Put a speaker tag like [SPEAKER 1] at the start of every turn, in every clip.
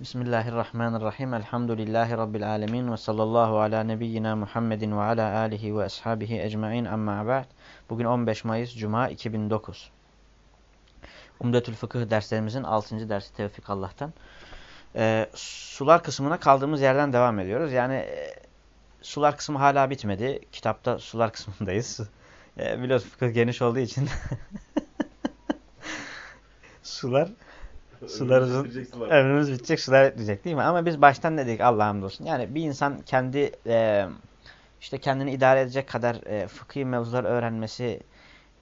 [SPEAKER 1] Bismillahirrahmanirrahim. Elhamdülillahi Rabbil alemin. Ve sallallahu ala nebiyyina Muhammedin ve ala alihi ve ashabihi ecma'in amma ba'd. Bugün 15 Mayıs Cuma 2009. Umdetül Fıkıh derslerimizin 6. dersi Tevfik Allah'tan. Ee, sular kısmına kaldığımız yerden devam ediyoruz. Yani e, sular kısmı hala bitmedi. Kitapta sular kısmındayız. E, biliyoruz fıkıh geniş olduğu için. sular Sularımızın ömrümüz bitecek, sular bitmeyecek değil mi? Ama biz baştan ne dedik Allah'a hamdolsun. Yani bir insan kendi e, işte kendini idare edecek kadar e, fıkhi mevzular öğrenmesi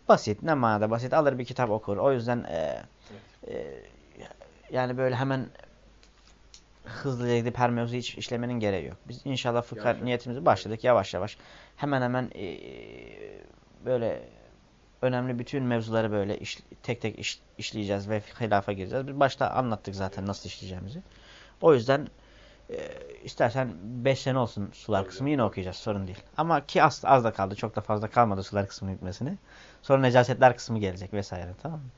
[SPEAKER 1] basit. Ne manada basit? Alır bir kitap okur. O yüzden e, e, yani böyle hemen hızlıca gidip her mevzuyu iş, işlemenin gereği yok. Biz inşallah fıkha niyetimizi başladık yavaş yavaş. Hemen hemen e, böyle önemli bütün mevzuları böyle iş, tek tek iş, işleyeceğiz ve hilafa gireceğiz. Biz başta anlattık zaten nasıl işleyeceğimizi. O yüzden e, istersen 5 sene olsun sular kısmı yine okuyacağız sorun değil. Ama ki az, az da kaldı çok da fazla kalmadı sular kısmının hükmesini. Sonra necasetler kısmı gelecek vesaire tamam mı?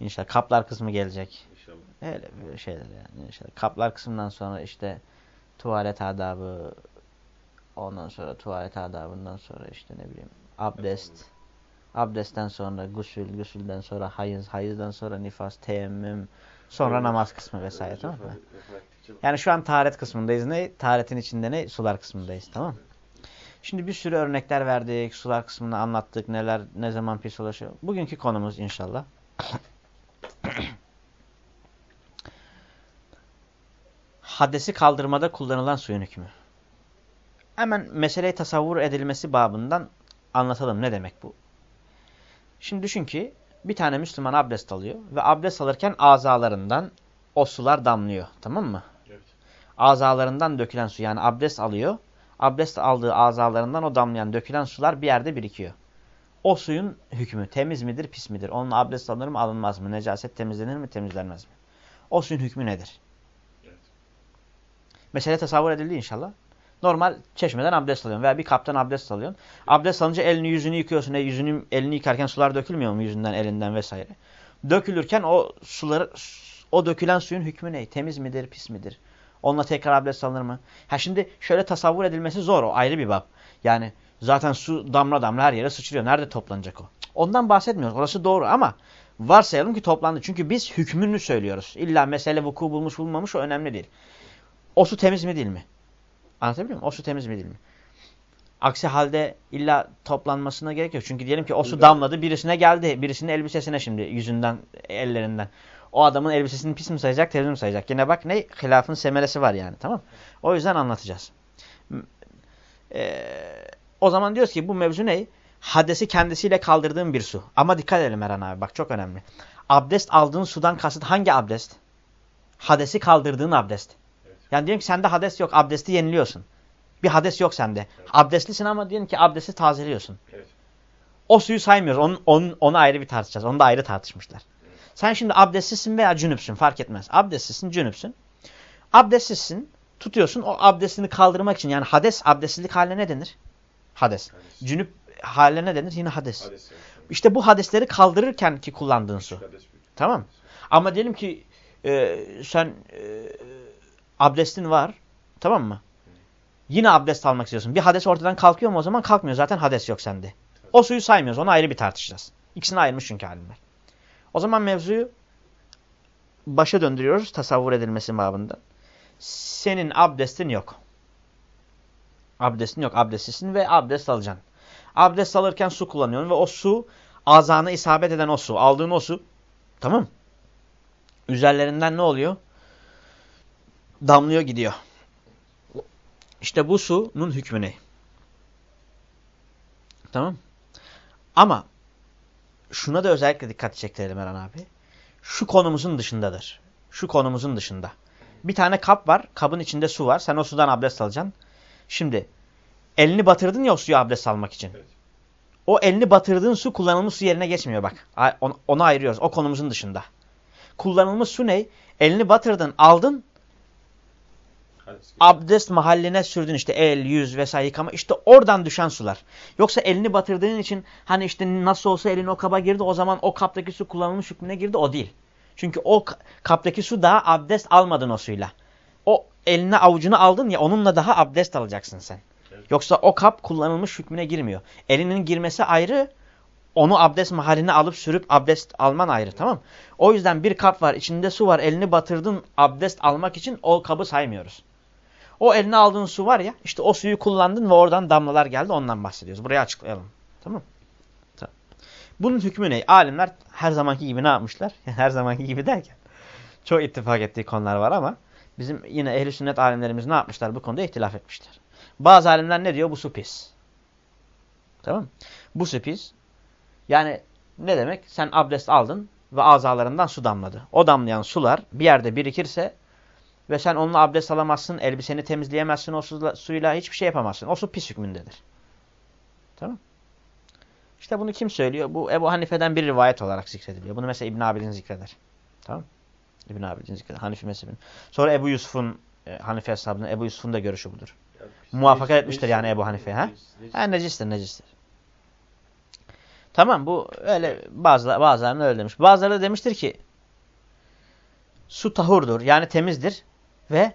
[SPEAKER 1] İnşallah kaplar kısmı gelecek. İnşallah. Öyle böyle şeyler yani. İnşallah. Kaplar kısmından sonra işte tuvalet adabı ondan sonra tuvalet adabından sonra işte ne bileyim abdest. Abdestten sonra gusül, gusülden sonra hayız, hayızdan sonra nifas, teyemmüm, sonra namaz kısmı vesaire tamam mı? Yani şu an taharet kısmındayız. Ne? Taharetin içinde ne? Sular kısmındayız tamam? Şimdi bir sürü örnekler verdik. Sular kısmını anlattık. Neler, ne zaman pis ulaşıyor. Bugünkü konumuz inşallah. Hadesi kaldırmada kullanılan suyun hükmü. Hemen meseleyi tasavvur edilmesi babından anlatalım. Ne demek bu? Şimdi düşün ki bir tane Müslüman abdest alıyor ve abdest alırken azalarından o sular damlıyor. Tamam mı? Evet. Azalarından dökülen su yani abdest alıyor. Abdest aldığı azalarından o damlayan dökülen sular bir yerde birikiyor. O suyun hükmü temiz midir pis midir? Onunla abdest alınır mı alınmaz mı? Necaset temizlenir mi temizlenmez mi? O suyun hükmü nedir? Evet. Mesele tasavvur edildi inşallah. Normal çeşmeden abdest alıyorsun veya bir kaptan abdest alıyorsun. Abdest alınca elini yüzünü yıkıyorsun. E, yüzünü, elini yıkarken sular dökülmüyor mu yüzünden, elinden vesaire? Dökülürken o suları, o dökülen suyun hükmü ne? Temiz midir, pis midir? Onunla tekrar abdest alınır mı? Ha şimdi şöyle tasavvur edilmesi zor o ayrı bir bab. Yani zaten su damla damla her yere sıçrıyor. Nerede toplanacak o? Ondan bahsetmiyoruz. Orası doğru ama varsayalım ki toplandı. Çünkü biz hükmünü söylüyoruz. İlla mesele vuku bulmuş bulmamış o önemli değil. O su temiz mi değil mi? Anlatabiliyor muyum? O su temiz mi değil mi? Aksi halde illa toplanmasına gerek yok. Çünkü diyelim ki o su damladı birisine geldi. Birisinin elbisesine şimdi yüzünden, ellerinden. O adamın elbisesini pis mi sayacak, temiz mi sayacak? Yine bak ne? Hilafın semeresi var yani tamam O yüzden anlatacağız. Ee, o zaman diyoruz ki bu mevzu ne? Hadesi kendisiyle kaldırdığın bir su. Ama dikkat edelim Eren abi bak çok önemli. Abdest aldığın sudan kasıt hangi abdest? Hadesi kaldırdığın abdest. Yani diyelim ki sende hades yok. Abdesti yeniliyorsun. Bir hades yok sende. Evet. Abdestlisin ama diyelim ki abdesti tazeliyorsun. Evet. O suyu saymıyoruz. Onun, onun, onu ayrı bir tartışacağız. Onu da ayrı tartışmışlar. Evet. Sen şimdi abdestsizsin veya cünüpsün fark etmez. Abdestsizsin, cünüpsün. Abdestsizsin, tutuyorsun. O abdestini kaldırmak için yani hades, abdestsizlik haline ne denir? Hades. hades. Cünüp haline ne denir? Yine hades. hades evet. İşte bu hadesleri kaldırırken ki kullandığın su. Tamam Ama diyelim ki e, sen e, abdestin var. Tamam mı? Yine abdest almak istiyorsun. Bir hades ortadan kalkıyor mu o zaman? Kalkmıyor. Zaten hades yok sende. O suyu saymıyoruz. Onu ayrı bir tartışacağız. İkisini ayırmış çünkü halimler. O zaman mevzuyu başa döndürüyoruz tasavvur edilmesi babında. Senin abdestin yok. Abdestin yok. Abdestlisin ve abdest alacaksın. Abdest alırken su kullanıyorsun ve o su azanı isabet eden o su. Aldığın o su. Tamam Üzerlerinden ne oluyor? Damlıyor gidiyor. İşte bu sunun hükmü ne? Tamam. Ama şuna da özellikle dikkat çektirelim Eren abi. Şu konumuzun dışındadır. Şu konumuzun dışında. Bir tane kap var. Kabın içinde su var. Sen o sudan abdest alacaksın. Şimdi elini batırdın ya o suyu abdest almak için. Evet. O elini batırdığın su kullanılmış su yerine geçmiyor bak. Onu ayırıyoruz. O konumuzun dışında. Kullanılmış su ne? Elini batırdın, aldın. Abdest mahalline sürdün işte el, yüz vesaire yıkama. işte oradan düşen sular. Yoksa elini batırdığın için hani işte nasıl olsa elin o kaba girdi o zaman o kaptaki su kullanılmış hükmüne girdi o değil. Çünkü o kaptaki su daha abdest almadın o suyla. o eline avucunu aldın ya onunla daha abdest alacaksın sen.
[SPEAKER 2] Evet.
[SPEAKER 1] Yoksa o kap kullanılmış hükmüne girmiyor. Elinin girmesi ayrı, onu abdest mahaline alıp sürüp abdest alman ayrı tamam O yüzden bir kap var, içinde su var, elini batırdın abdest almak için o kabı saymıyoruz. O eline aldığın su var ya, işte o suyu kullandın ve oradan damlalar geldi ondan bahsediyoruz. Buraya açıklayalım. Tamam Tamam. Bunun hükmü ne? Alimler her zamanki gibi ne yapmışlar? her zamanki gibi derken çok ittifak ettiği konular var ama bizim yine ehli sünnet alimlerimiz ne yapmışlar? Bu konuda ihtilaf etmişler. Bazı alimler ne diyor? Bu su pis. Tamam? Bu su pis. Yani ne demek? Sen abdest aldın ve azalarından su damladı. O damlayan sular bir yerde birikirse ve sen onunla abdest alamazsın, elbiseni temizleyemezsin o suyla, suyla hiçbir şey yapamazsın. O su pis hükmündedir. Tamam İşte bunu kim söylüyor? Bu Ebu Hanife'den bir rivayet olarak zikrediliyor. Bunu mesela İbn Abidin zikreder. Tamam İbn Abidin zikreder. Hanifi mezhebinin. Sonra Ebu Yusuf'un e, Hanife hesabının Ebu Yusuf'un da görüşü budur.
[SPEAKER 2] Yani,
[SPEAKER 1] Muvaffaka
[SPEAKER 2] necis-
[SPEAKER 1] etmiştir yani
[SPEAKER 2] necis-
[SPEAKER 1] Ebu Hanife, ha?
[SPEAKER 2] necis-
[SPEAKER 1] Ha necistir necistir. Tamam bu öyle bazı bazılarına öyle demiş. Bazıları da demiştir ki su tahurdur yani temizdir ve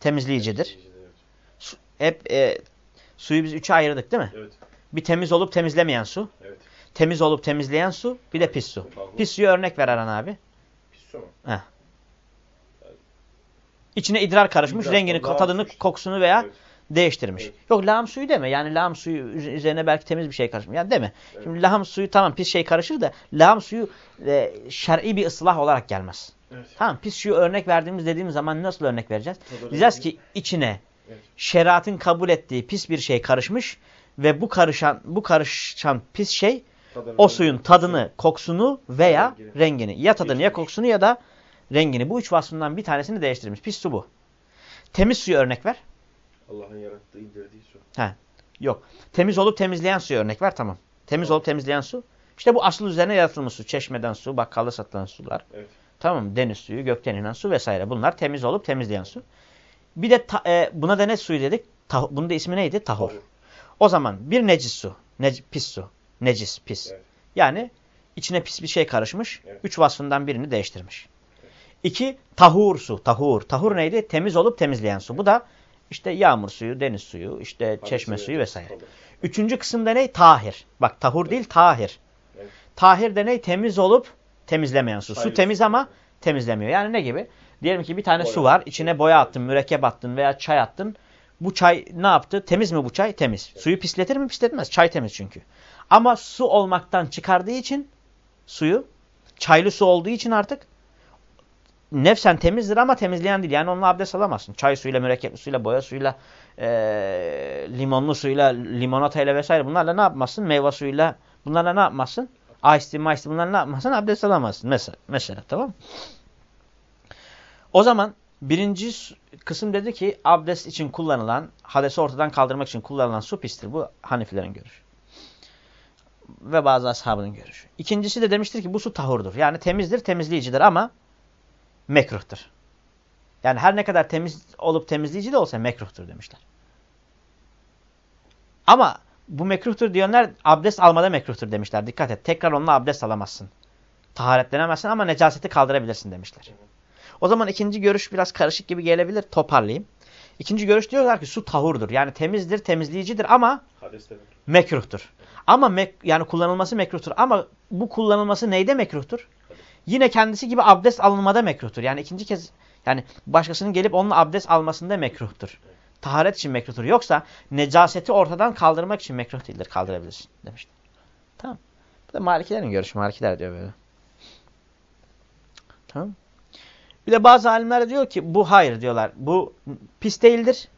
[SPEAKER 1] temizleyicidir. Su, hep e, suyu biz üçe ayırdık değil mi?
[SPEAKER 2] Evet.
[SPEAKER 1] Bir temiz olup temizlemeyen su,
[SPEAKER 2] Evet.
[SPEAKER 1] temiz olup temizleyen su, bir de pis su. Pis suya örnek ver Aran abi.
[SPEAKER 2] Pis su mu?
[SPEAKER 1] İçine idrar karışmış,
[SPEAKER 2] İdrar,
[SPEAKER 1] rengini, tadını,
[SPEAKER 2] suyu.
[SPEAKER 1] kokusunu veya
[SPEAKER 2] Evet.
[SPEAKER 1] değiştirmiş.
[SPEAKER 2] Evet.
[SPEAKER 1] Yok lağım suyu deme. Yani lağım suyu üz- üzerine belki temiz bir şey karışmış. Yani deme.
[SPEAKER 2] Evet.
[SPEAKER 1] Şimdi lağım suyu tamam pis şey karışır da lağım suyu e, şer'i bir ıslah olarak gelmez.
[SPEAKER 2] Evet.
[SPEAKER 1] Tamam pis suyu örnek verdiğimiz dediğimiz zaman nasıl örnek vereceğiz?
[SPEAKER 2] Tadı
[SPEAKER 1] Diyeceğiz ki içine
[SPEAKER 2] Evet.
[SPEAKER 1] şeriatın kabul ettiği pis bir şey karışmış ve bu karışan bu karışan pis şey
[SPEAKER 2] Tadını-
[SPEAKER 1] o suyun tadını, kokusunu veya
[SPEAKER 2] Rengini.
[SPEAKER 1] rengini. Ya tadını ya
[SPEAKER 2] Değiştirmiş.
[SPEAKER 1] kokusunu ya da rengini. Bu üç vasfından bir tanesini değiştirmiş. Pis su bu. Temiz suyu örnek ver.
[SPEAKER 2] Allah'ın yarattığı, indirdiği su.
[SPEAKER 1] Yok. Temiz olup temizleyen suyu örnek ver tamam. Temiz olup temizleyen su. İşte bu asıl üzerine yaratılmış su. Çeşmeden su, bakkalda satılan sular.
[SPEAKER 2] Evet.
[SPEAKER 1] Tamam mı? Deniz suyu, gökten inen su vesaire. Bunlar temiz olup temizleyen su. Bir de ta- e, buna da ne suyu dedik? Tah bunun da ismi neydi? Tahur.
[SPEAKER 2] Tahur.
[SPEAKER 1] O zaman bir necis su. nec- pis su. Necis, pis.
[SPEAKER 2] Evet.
[SPEAKER 1] Yani içine pis bir şey karışmış.
[SPEAKER 2] Evet.
[SPEAKER 1] Üç vasfından birini değiştirmiş. İki, tahur su. Tahur. Tahur neydi? Temiz olup temizleyen su. Bu da işte yağmur suyu, deniz suyu, işte çeşme
[SPEAKER 2] Hadisi
[SPEAKER 1] suyu
[SPEAKER 2] evet.
[SPEAKER 1] vesaire.
[SPEAKER 2] Tabii.
[SPEAKER 1] Üçüncü kısımda ne? Tahir. Bak tahur değil tahir.
[SPEAKER 2] Evet.
[SPEAKER 1] Tahir de ne? Temiz olup temizlemeyen su. Su temiz ama temizlemiyor. Yani ne gibi? Diyelim ki bir tane
[SPEAKER 2] Boya.
[SPEAKER 1] su var. içine boya attın, mürekkep attın veya çay attın. Bu çay ne yaptı? Temiz mi bu çay? Temiz. Suyu pisletir mi? Pisletmez. Çay temiz çünkü. Ama su olmaktan çıkardığı için suyu çaylı su olduğu için artık nefsen temizdir ama temizleyen değil. Yani onunla abdest alamazsın. Çay suyuyla, mürekkep suyuyla, boya suyuyla, eee, limonlu suyla, limonatayla vesaire bunlarla ne yapmazsın? Meyve suyuyla bunlarla ne yapmazsın? İce tea bunlarla ne yapmazsın? Abdest alamazsın. Mesela, mesela tamam? O zaman birinci kısım dedi ki abdest için kullanılan, hadesi ortadan kaldırmak için kullanılan su pistir. Bu Hanifilerin görüşü. Ve bazı ashabının görüşü. İkincisi de demiştir ki bu su tahurdur. Yani temizdir, temizleyicidir ama mekruhtur. Yani her ne kadar temiz olup temizleyici de olsa mekruhtur demişler. Ama bu mekruhtur diyenler abdest almada mekruhtur demişler. Dikkat et. Tekrar onunla abdest alamazsın. Taharetlenemezsin ama necaseti kaldırabilirsin demişler. O zaman ikinci görüş biraz karışık gibi gelebilir. Toparlayayım. İkinci görüş diyorlar ki su tahurdur. Yani temizdir, temizleyicidir ama mekruhtur. Ama mek yani kullanılması mekruhtur. Ama bu kullanılması neyde mekruhtur? Yine kendisi gibi abdest alınmada mekruhtur. Yani ikinci kez yani başkasının gelip onunla abdest almasında mekruhtur. Taharet için mekruhtur. Yoksa necaseti ortadan kaldırmak için mekruh değildir. Kaldırabilirsin demişler. Tamam. Bu da Malikilerin görüşü. Malikiler diyor böyle. Tamam. Bir de bazı alimler diyor ki bu hayır diyorlar. Bu pis değildir.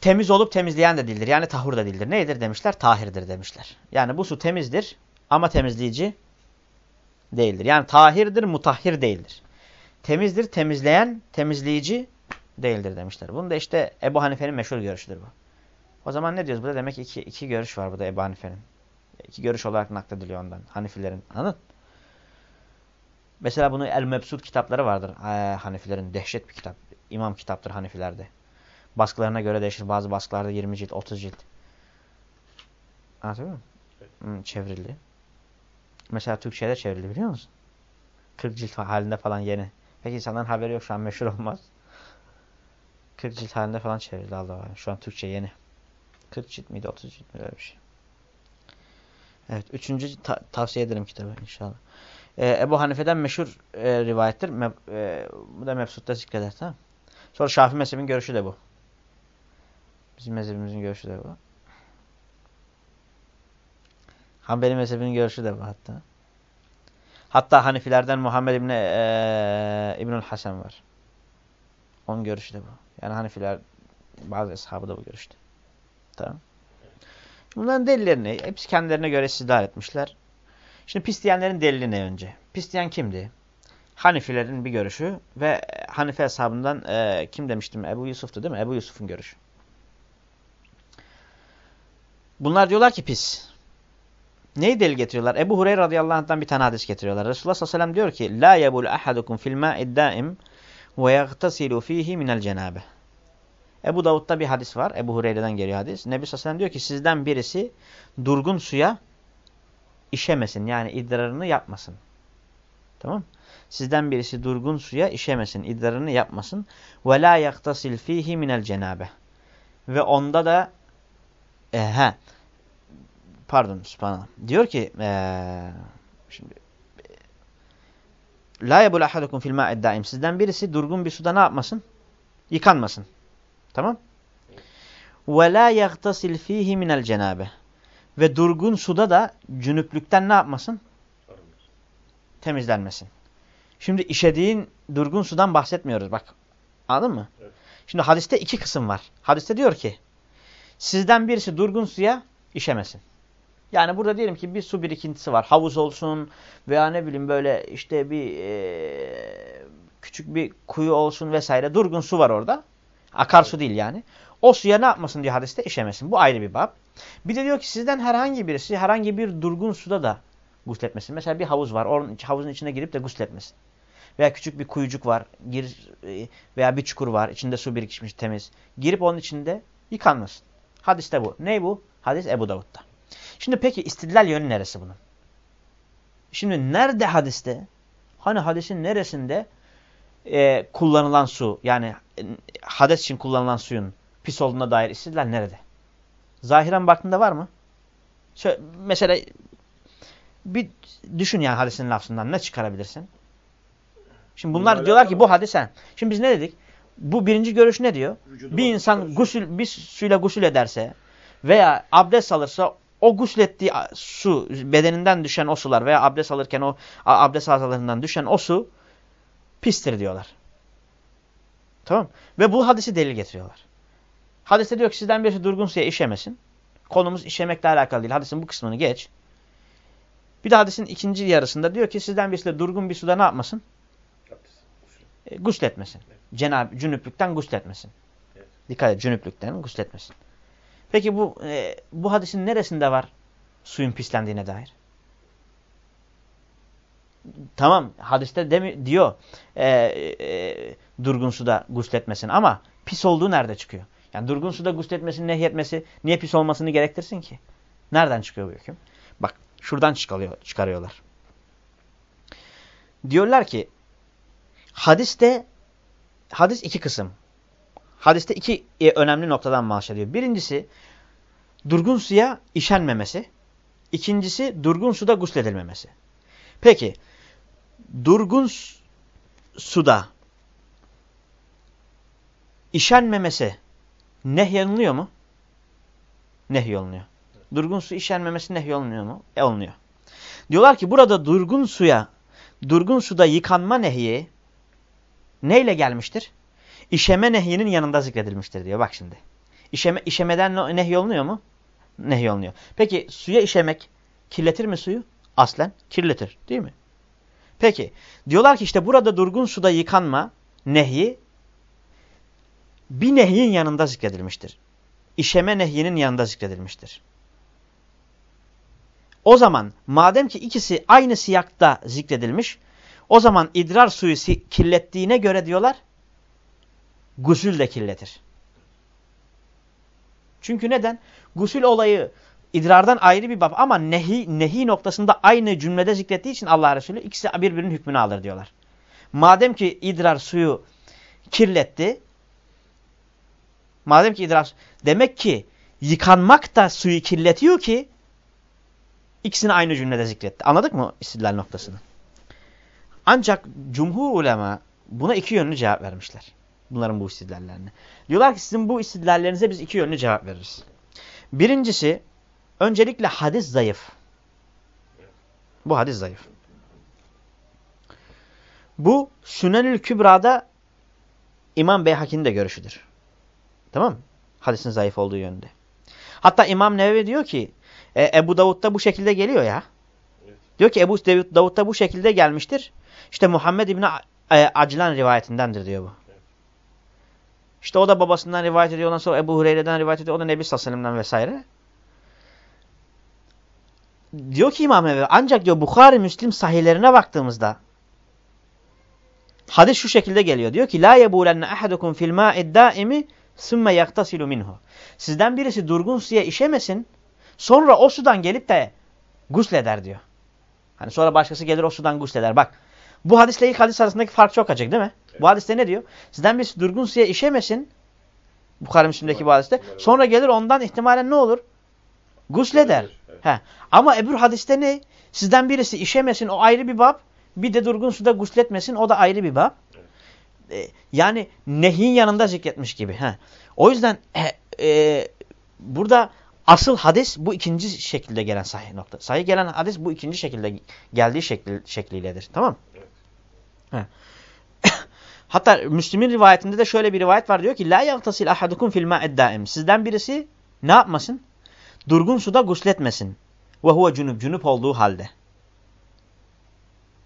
[SPEAKER 1] Temiz olup temizleyen de değildir. Yani tahur da değildir. Neydir demişler? Tahirdir demişler. Yani bu su temizdir ama temizleyici değildir. Yani tahirdir, mutahhir değildir. Temizdir, temizleyen, temizleyici değildir demişler. Bunu da işte Ebu Hanife'nin meşhur görüşüdür bu. O zaman ne diyoruz burada? Demek ki iki, iki görüş var burada Ebu Hanife'nin. İki görüş olarak naklediliyor ondan. Hanifilerin. Anladın? Mesela bunu El Mebsut kitapları vardır. Ee, Hanifilerin dehşet bir kitap. İmam kitaptır Hanifilerde. Baskılarına göre değişir. Bazı baskılarda 20 cilt, 30 cilt. Anlatabiliyor muyum? Hmm, çevrildi. Mesela Türkçe'de çevrildi biliyor musun? 40 cilt halinde falan yeni. Peki insanların haberi yok şu an meşhur olmaz. 40 cilt halinde falan çevrildi Allah var. Şu an Türkçe yeni. 40 cilt miydi 30 cilt miydi öyle bir şey. Evet. Üçüncü ta tavsiye ederim kitabı inşallah. Ee, Ebu Hanife'den meşhur e, rivayettir. Me e, bu da Mebsut'ta zikreder. Tamam Sonra Şafii mezhebinin görüşü de bu. Bizim mezhebimizin görüşü de bu. Hanbeli mezhebinin görüşü de bu hatta. Hatta Hanifilerden Muhammed İbni e, İbnül Hasan var. Onun görüşü de bu. Yani Hanifiler bazı eshabı da bu görüşte. Tamam. Bunların delillerini hepsi kendilerine göre istidar etmişler. Şimdi pis diyenlerin delili ne önce? Pis diyen kimdi? Hanifilerin bir görüşü ve Hanife hesabından e, kim demiştim? Ebu Yusuf'tu değil mi? Ebu Yusuf'un görüşü. Bunlar diyorlar ki pis. Neyi delil getiriyorlar? Ebu Hureyre radıyallahu anh'tan bir tane hadis getiriyorlar. Resulullah sallallahu aleyhi ve sellem diyor ki La yebul ahadukum fil ma'id daim ve yagtasilu fihi minel cenabe. Ebu Davud'da bir hadis var. Ebu Hureyre'den geliyor hadis. Nebi sellem diyor ki sizden birisi durgun suya işemesin. Yani idrarını yapmasın. Tamam Sizden birisi durgun suya işemesin. idrarını yapmasın. Ve la yaktasil fihi minel cenabe. Ve onda da e, he, pardon subhanallah. Diyor ki ee, şimdi La yebul ahadukum fil ma'id daim. Sizden birisi durgun bir suda ne yapmasın? Yıkanmasın. Tamam? Ve la yagtasil fihi minel cenabe. Ve durgun suda da cünüplükten ne yapmasın? Temizlenmesin. Şimdi işediğin durgun sudan bahsetmiyoruz bak. Anladın mı? Evet. Şimdi hadiste iki kısım var. Hadiste diyor ki sizden birisi durgun suya işemesin. Yani burada diyelim ki bir su birikintisi var. Havuz olsun veya ne bileyim böyle işte bir e, küçük bir kuyu olsun vesaire. Durgun su var orada. Akarsu değil yani. O suya ne yapmasın diyor hadiste? işemesin. Bu ayrı bir bab. Bir de diyor ki sizden herhangi birisi herhangi bir durgun suda da gusletmesin. Mesela bir havuz var. Onun, havuzun içine girip de gusletmesin. Veya küçük bir kuyucuk var. Gir, e, veya bir çukur var. İçinde su birikmiş temiz. Girip onun içinde yıkanmasın. Hadiste bu. Ne bu? Hadis Ebu Davud'da. Şimdi peki istidlal yönü neresi bunun? Şimdi nerede hadiste? Hani hadisin neresinde e, kullanılan su yani e, hades için kullanılan suyun pis olduğuna dair istidlal nerede? Zahiren baktığında var mı? Şöyle, mesela bir düşün yani hadisin lafzından ne çıkarabilirsin? Şimdi bunlar diyorlar ki bu hadis. Şimdi biz ne dedik? Bu birinci görüş ne diyor? Vücudu bir insan gusül, bir suyla gusül ederse veya abdest alırsa o guslettiği su, bedeninden düşen o sular veya abdest alırken o abdest azalarından düşen o su pistir diyorlar. Tamam Ve bu hadisi delil getiriyorlar. Hadiste diyor ki sizden birisi durgun suya işemesin. Konumuz işemekle alakalı değil. Hadisin bu kısmını geç. Bir de hadisin ikinci yarısında diyor ki sizden birisi de durgun bir suda ne yapmasın? E, gusletmesin. Evet. Cenab cünüplükten gusletmesin. Evet. Dikkat et cünüplükten gusletmesin. Peki bu e, bu hadisin neresinde var suyun pislendiğine dair? Tamam hadiste demi, diyor e, e, durgun suda gusletmesin ama pis olduğu nerede çıkıyor? Yani durgun suda gusletmesini nehyetmesi niye pis olmasını gerektirsin ki? Nereden çıkıyor bu hüküm? Bak şuradan çıkarıyor, çıkarıyorlar. Diyorlar ki hadiste hadis iki kısım. Hadiste iki e, önemli noktadan bahsediyor. Birincisi durgun suya işenmemesi. İkincisi durgun suda gusledilmemesi. Peki durgun suda işenmemesi nehyolunuyor mu? Nehyolunuyor. Durgun su işenmemesi nehyolunuyor mu? E olunuyor. Diyorlar ki burada durgun suya, durgun suda yıkanma nehyi neyle gelmiştir? İşeme nehyinin yanında zikredilmiştir diyor. Bak şimdi. İşeme, işemeden nehyolunuyor mu? Nehyolunuyor. Peki suya işemek kirletir mi suyu? Aslen kirletir değil mi? Peki diyorlar ki işte burada durgun suda yıkanma nehyi bir nehyin yanında zikredilmiştir. İşeme nehyinin yanında zikredilmiştir. O zaman madem ki ikisi aynı siyakta zikredilmiş o zaman idrar suyu kirlettiğine göre diyorlar gusül de kirletir. Çünkü neden? Gusül olayı idrardan ayrı bir bab ama nehi, nehi noktasında aynı cümlede zikrettiği için Allah Resulü ikisi birbirinin hükmünü alır diyorlar. Madem ki idrar suyu kirletti Madem ki idrar demek ki yıkanmak da suyu kirletiyor ki ikisini aynı cümlede zikretti. Anladık mı istidlal noktasını? Ancak cumhur ulema buna iki yönlü cevap vermişler. Bunların bu istidlallerine. Diyorlar ki sizin bu istidlallerinize biz iki yönlü cevap veririz. Birincisi öncelikle hadis zayıf. Bu hadis zayıf. Bu Sünenül Kübra'da İmam Beyhaki'nin de görüşüdür. Tamam mı? Hadisin zayıf olduğu yönde. Hatta İmam Nevevi diyor ki e, Ebu Davud'da bu şekilde geliyor ya. Diyor ki Ebu Davud'da bu şekilde gelmiştir. İşte Muhammed İbni e, Acılan rivayetindendir diyor bu. İşte o da babasından rivayet ediyor. Ondan sonra Ebu Hureyre'den rivayet ediyor. O da Nebi Sallallahu vesaire. Diyor ki İmam Nevevi ancak diyor Bukhari Müslim sahihlerine baktığımızda hadis şu şekilde geliyor. Diyor ki la yebulenne ahadukum fil ma'id daimi sümme yaktasilu minhu. Sizden birisi durgun suya işemesin. Sonra o sudan gelip de gusleder diyor. Hani sonra başkası gelir o sudan gusleder. Bak bu hadisle ilk hadis arasındaki fark çok açık değil mi? Bu hadiste ne diyor? Sizden birisi durgun suya işemesin. Bukhari Müslim'deki bu hadiste. Sonra gelir ondan ihtimalen ne olur? Gusleder. Evet. He. Ama Ebru hadiste ne? Sizden birisi işemesin o ayrı bir bab. Bir de durgun suda gusletmesin o da ayrı bir bab. Evet. yani nehin yanında zikretmiş gibi. He. O yüzden e, e, burada asıl hadis bu ikinci şekilde gelen sahih nokta. Sahih gelen hadis bu ikinci şekilde geldiği şekli, şekliyledir. Tamam evet. Hatta Müslim'in rivayetinde de şöyle bir rivayet var. Diyor ki La yagtasil ahadukum fil ma'ed daim. Sizden birisi ne yapmasın? Durgun suda gusletmesin. Ve huve cunup, cunup olduğu halde.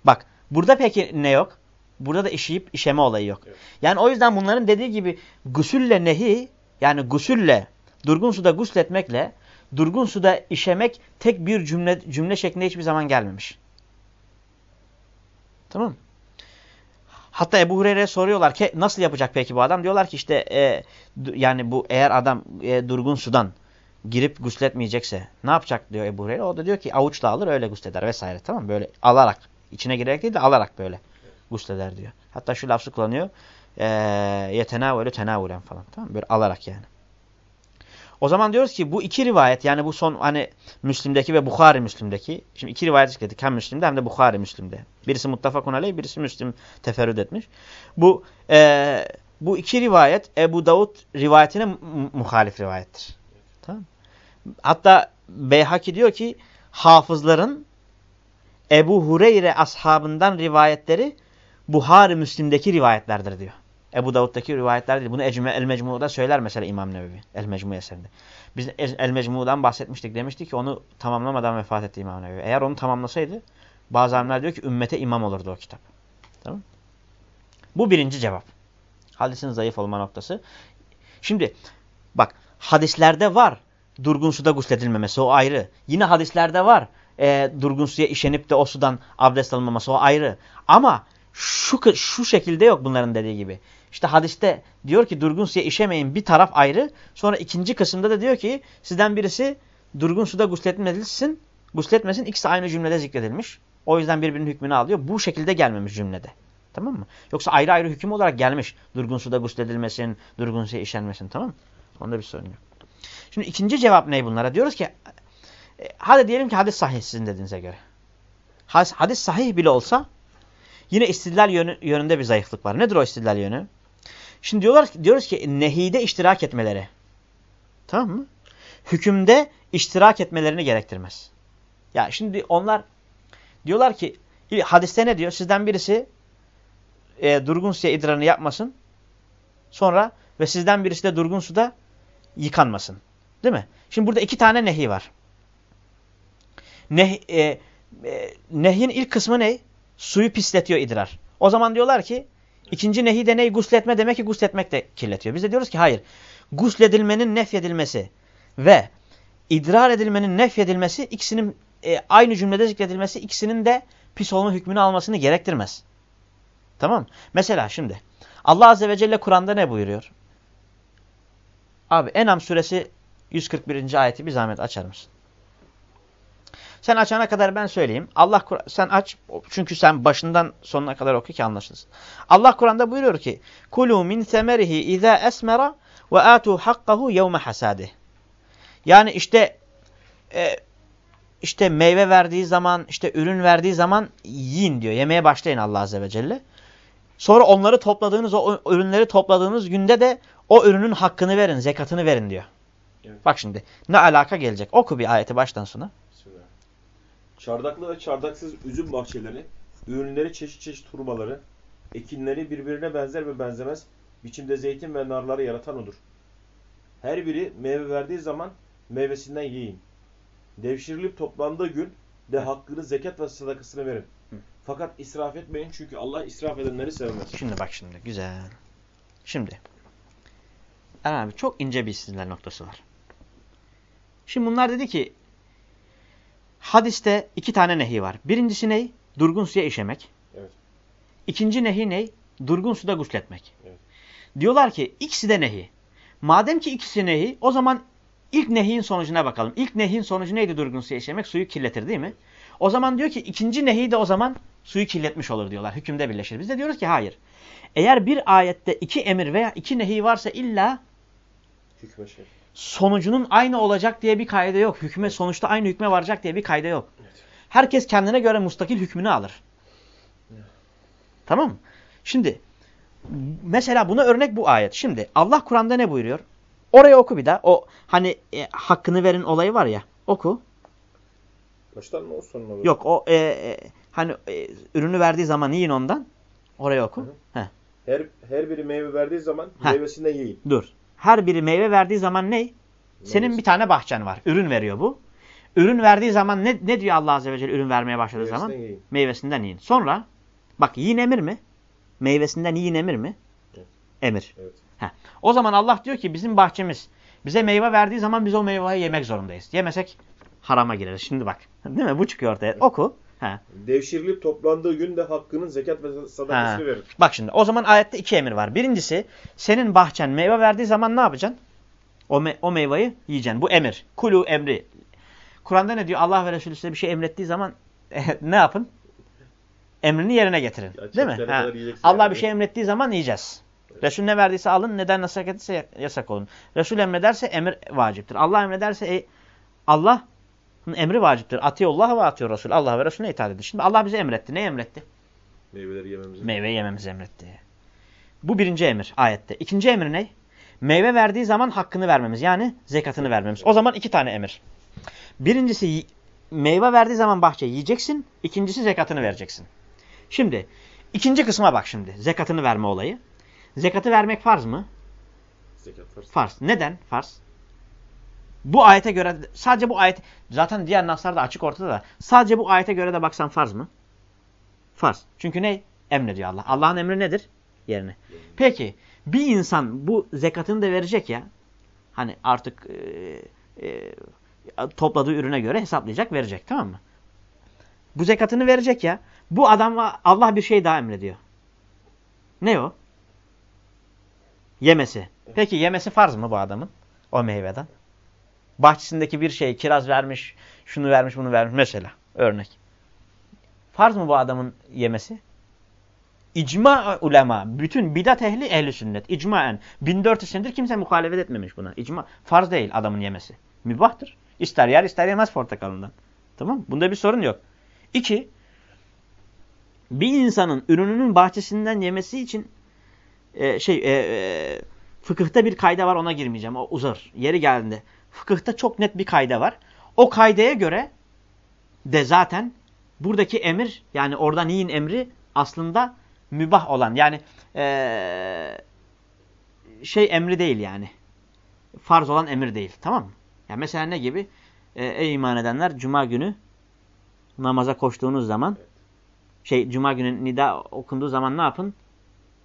[SPEAKER 1] Bak burada peki ne yok? Burada da işeyip işeme olayı yok. Evet. Yani o yüzden bunların dediği gibi gusülle nehi yani gusülle durgun suda gusletmekle durgun suda işemek tek bir cümle cümle şeklinde hiçbir zaman gelmemiş. Tamam Hatta Ebu Hureyre'ye soruyorlar ki nasıl yapacak peki bu adam? Diyorlar ki işte e, yani bu eğer adam e, durgun sudan girip gusletmeyecekse ne yapacak diyor Ebu Hureyre. O da diyor ki avuçla alır öyle gusleder vesaire tamam Böyle alarak içine girerek değil de alarak böyle gusleder diyor. Hatta şu lafzı kullanıyor. E, yetenavülü tenavulen falan tamam Böyle alarak yani. O zaman diyoruz ki bu iki rivayet yani bu son hani Müslim'deki ve Bukhari Müslim'deki şimdi iki rivayet zikrettik hem Müslim'de hem de Bukhari Müslim'de. Birisi muttafakun aleyh birisi Müslim teferrüt etmiş. Bu e, bu iki rivayet Ebu Davud rivayetine muhalif rivayettir. Tamam Hatta Beyhaki diyor ki hafızların Ebu Hureyre ashabından rivayetleri Buhari Müslim'deki rivayetlerdir diyor. Ebu Davud'daki rivayetler değil. Bunu El Mecmu'da söyler mesela İmam Nevevi. El Mecmu eserinde. Biz El Mecmu'dan bahsetmiştik. Demiştik ki onu tamamlamadan vefat etti İmam Nevevi. Eğer onu tamamlasaydı bazı alimler diyor ki ümmete imam olurdu o kitap. Tamam Bu birinci cevap. Hadisin zayıf olma noktası. Şimdi bak hadislerde var durgun suda gusledilmemesi o ayrı. Yine hadislerde var e, durgun suya işenip de o sudan abdest alınmaması o ayrı. Ama şu, şu şekilde yok bunların dediği gibi. İşte hadiste diyor ki durgun suya işemeyin bir taraf ayrı. Sonra ikinci kısımda da diyor ki sizden birisi durgun suda gusletmesin, gusletmesin. İkisi aynı cümlede zikredilmiş. O yüzden birbirinin hükmünü alıyor. Bu şekilde gelmemiş cümlede. Tamam mı? Yoksa ayrı ayrı hüküm olarak gelmiş. Durgun suda gusledilmesin, durgun suya işenmesin. Tamam mı? Onda bir sorun yok. Şimdi ikinci cevap ne bunlara? Diyoruz ki e, hadi diyelim ki hadis sahih sizin dediğinize göre. Hadis, hadis sahih bile olsa yine istidlal yönü, yönünde bir zayıflık var. Nedir o istidlal yönü? Şimdi diyorlar, diyoruz ki nehide iştirak etmeleri. Tamam mı? Hükümde iştirak etmelerini gerektirmez. Ya şimdi onlar diyorlar ki hadiste ne diyor? Sizden birisi e, durgun suya idrarını yapmasın. Sonra ve sizden birisi de durgun suda yıkanmasın. Değil mi? Şimdi burada iki tane nehi var. Neh, e, e, nehyin ilk kısmı ne? Suyu pisletiyor idrar. O zaman diyorlar ki İkinci nehi de ney? Gusletme demek ki gusletmek de kirletiyor. Biz de diyoruz ki hayır. Gusledilmenin nefyedilmesi ve idrar edilmenin nefyedilmesi ikisinin e, aynı cümlede zikredilmesi ikisinin de pis olma hükmünü almasını gerektirmez. Tamam Mesela şimdi Allah Azze ve Celle Kur'an'da ne buyuruyor? Abi Enam suresi 141. ayeti bir zahmet açar mısın? Sen açana kadar ben söyleyeyim. Allah sen aç çünkü sen başından sonuna kadar oku ki anlaşılsın. Allah Kur'an'da buyuruyor ki: "Kulu min semerihi iza esmera ve atu hakkahu yevme hasadi. Yani işte e, işte meyve verdiği zaman, işte ürün verdiği zaman yiyin diyor. Yemeye başlayın Allah Azze ve Celle. Sonra onları topladığınız, o ürünleri topladığınız günde de o ürünün hakkını verin, zekatını verin diyor.
[SPEAKER 2] Evet.
[SPEAKER 1] Bak şimdi ne alaka gelecek. Oku bir ayeti baştan sona.
[SPEAKER 2] Çardaklı ve çardaksız üzüm bahçeleri, ürünleri çeşit çeşit hurmaları, ekinleri birbirine benzer ve benzemez, biçimde zeytin ve narları yaratan odur. Her biri meyve verdiği zaman meyvesinden yiyin. Devşirilip toplandığı gün de hakkını zekat ve sadakasını verin. Fakat israf etmeyin çünkü Allah israf edenleri sevmez.
[SPEAKER 1] Şimdi bak şimdi güzel. Şimdi. Erhan abi çok ince bir istidlal noktası var. Şimdi bunlar dedi ki hadiste iki tane nehi var. Birincisi ne? Durgun suya işemek.
[SPEAKER 2] Evet.
[SPEAKER 1] İkinci nehi ne? Durgun suda gusletmek.
[SPEAKER 2] Evet.
[SPEAKER 1] Diyorlar ki ikisi de nehi. Madem ki ikisi nehi o zaman ilk nehin sonucuna bakalım. İlk nehin sonucu neydi durgun suya işemek? Suyu kirletir değil mi? O zaman diyor ki ikinci nehi de o zaman suyu kirletmiş olur diyorlar. Hükümde birleşir. Biz de diyoruz ki hayır. Eğer bir ayette iki emir veya iki nehi varsa illa
[SPEAKER 2] Hükme şey.
[SPEAKER 1] Sonucunun aynı olacak diye bir kayda yok. Hükme sonuçta aynı hükme varacak diye bir kayda yok.
[SPEAKER 2] Evet.
[SPEAKER 1] Herkes kendine göre mustakil hükmünü alır. Tamam mı? Şimdi mesela buna örnek bu ayet. Şimdi Allah Kur'an'da ne buyuruyor? Oraya oku bir daha. O hani e, hakkını verin olayı var ya. Oku.
[SPEAKER 2] Baştan mı o sonuna mı?
[SPEAKER 1] Yok o e, e, hani e, ürünü verdiği zaman yiyin ondan. Oraya oku.
[SPEAKER 2] Hı
[SPEAKER 1] Heh,
[SPEAKER 2] Her, her biri meyve verdiği zaman
[SPEAKER 1] Ha.
[SPEAKER 2] meyvesinden yiyin.
[SPEAKER 1] dur. Her biri meyve verdiği zaman ne? Senin bir tane bahçen var. Ürün veriyor bu. Ürün verdiği zaman ne, ne diyor Allah Azze ve Celle ürün vermeye başladığı
[SPEAKER 2] Meyvesinden
[SPEAKER 1] zaman?
[SPEAKER 2] yiyin.
[SPEAKER 1] Meyvesinden yiyin. Sonra bak yiyin emir mi? Meyvesinden yiyin emir mi?
[SPEAKER 2] Evet.
[SPEAKER 1] Emir.
[SPEAKER 2] Evet.
[SPEAKER 1] O zaman Allah diyor ki bizim bahçemiz bize meyve verdiği zaman biz o meyveyi yemek zorundayız. Yemesek harama gireriz. Şimdi bak. Değil mi? Bu çıkıyor ortaya. Oku. Ha.
[SPEAKER 2] Devşirilip toplandığı gün de hakkının zekat ve sadakasını
[SPEAKER 1] Ha.
[SPEAKER 2] verin.
[SPEAKER 1] Bak şimdi o zaman ayette iki emir var. Birincisi senin bahçen meyve verdiği zaman ne yapacaksın? O, me o meyveyi yiyeceksin. Bu emir. Kulu emri. Kur'an'da ne diyor? Allah ve Resulü size bir şey emrettiği zaman ne yapın? Emrini yerine getirin.
[SPEAKER 2] Ya
[SPEAKER 1] Değil mi? Ha. Allah
[SPEAKER 2] yani.
[SPEAKER 1] bir şey emrettiği zaman yiyeceğiz.
[SPEAKER 2] Evet.
[SPEAKER 1] Resul ne verdiyse alın, neden yasak edilse yasak olun. Resul emrederse emir vaciptir. Allah emrederse e, Allah'ın emri vaciptir. Atiyullah ve atıyor Resul. Allah ve Resulüne itaat edin. Şimdi Allah bize emretti. Ne emretti?
[SPEAKER 2] Meyveleri yememizi.
[SPEAKER 1] Meyve yememizi emretti. Bu birinci emir ayette. İkinci emir ne? Meyve verdiği zaman hakkını vermemiz. Yani zekatını vermemiz. O zaman iki tane emir. Birincisi meyve verdiği zaman bahçe yiyeceksin. İkincisi zekatını vereceksin. Şimdi ikinci kısma bak şimdi. Zekatını verme olayı. Zekatı vermek farz mı?
[SPEAKER 2] Zekat farz.
[SPEAKER 1] Farz. Neden farz? Bu ayete göre sadece bu ayet zaten diğer naslar da açık ortada da sadece bu ayete göre de baksan farz mı? Farz. Çünkü ne? Emrediyor Allah. Allah'ın emri nedir? Yerine. Peki bir insan bu zekatını da verecek ya. Hani artık e, e, topladığı ürüne göre hesaplayacak verecek tamam mı? Bu zekatını verecek ya. Bu adama Allah bir şey daha emrediyor. Ne o? Yemesi. Peki yemesi farz mı bu adamın? O meyveden. Bahçesindeki bir şey kiraz vermiş, şunu vermiş, bunu vermiş mesela. Örnek. Farz mı bu adamın yemesi? İcma ulema, bütün bidat ehli ehli sünnet. İcmaen. 1400 senedir kimse muhalefet etmemiş buna. İcma. Farz değil adamın yemesi. Mübahtır. İster yer ister yemez portakalından. Tamam? Bunda bir sorun yok. İki, bir insanın ürününün bahçesinden yemesi için e, şey e, e, fıkıhta bir kayda var ona girmeyeceğim. O uzar. Yeri geldiğinde. Fıkıhta çok net bir kayda var. O kaydaya göre de zaten buradaki emir yani oradan yiyin emri aslında mübah olan yani e, şey emri değil yani. Farz olan emir değil. Tamam mı? Yani mesela ne gibi? E, ey iman edenler cuma günü namaza koştuğunuz zaman şey cuma günü nida okunduğu zaman ne yapın?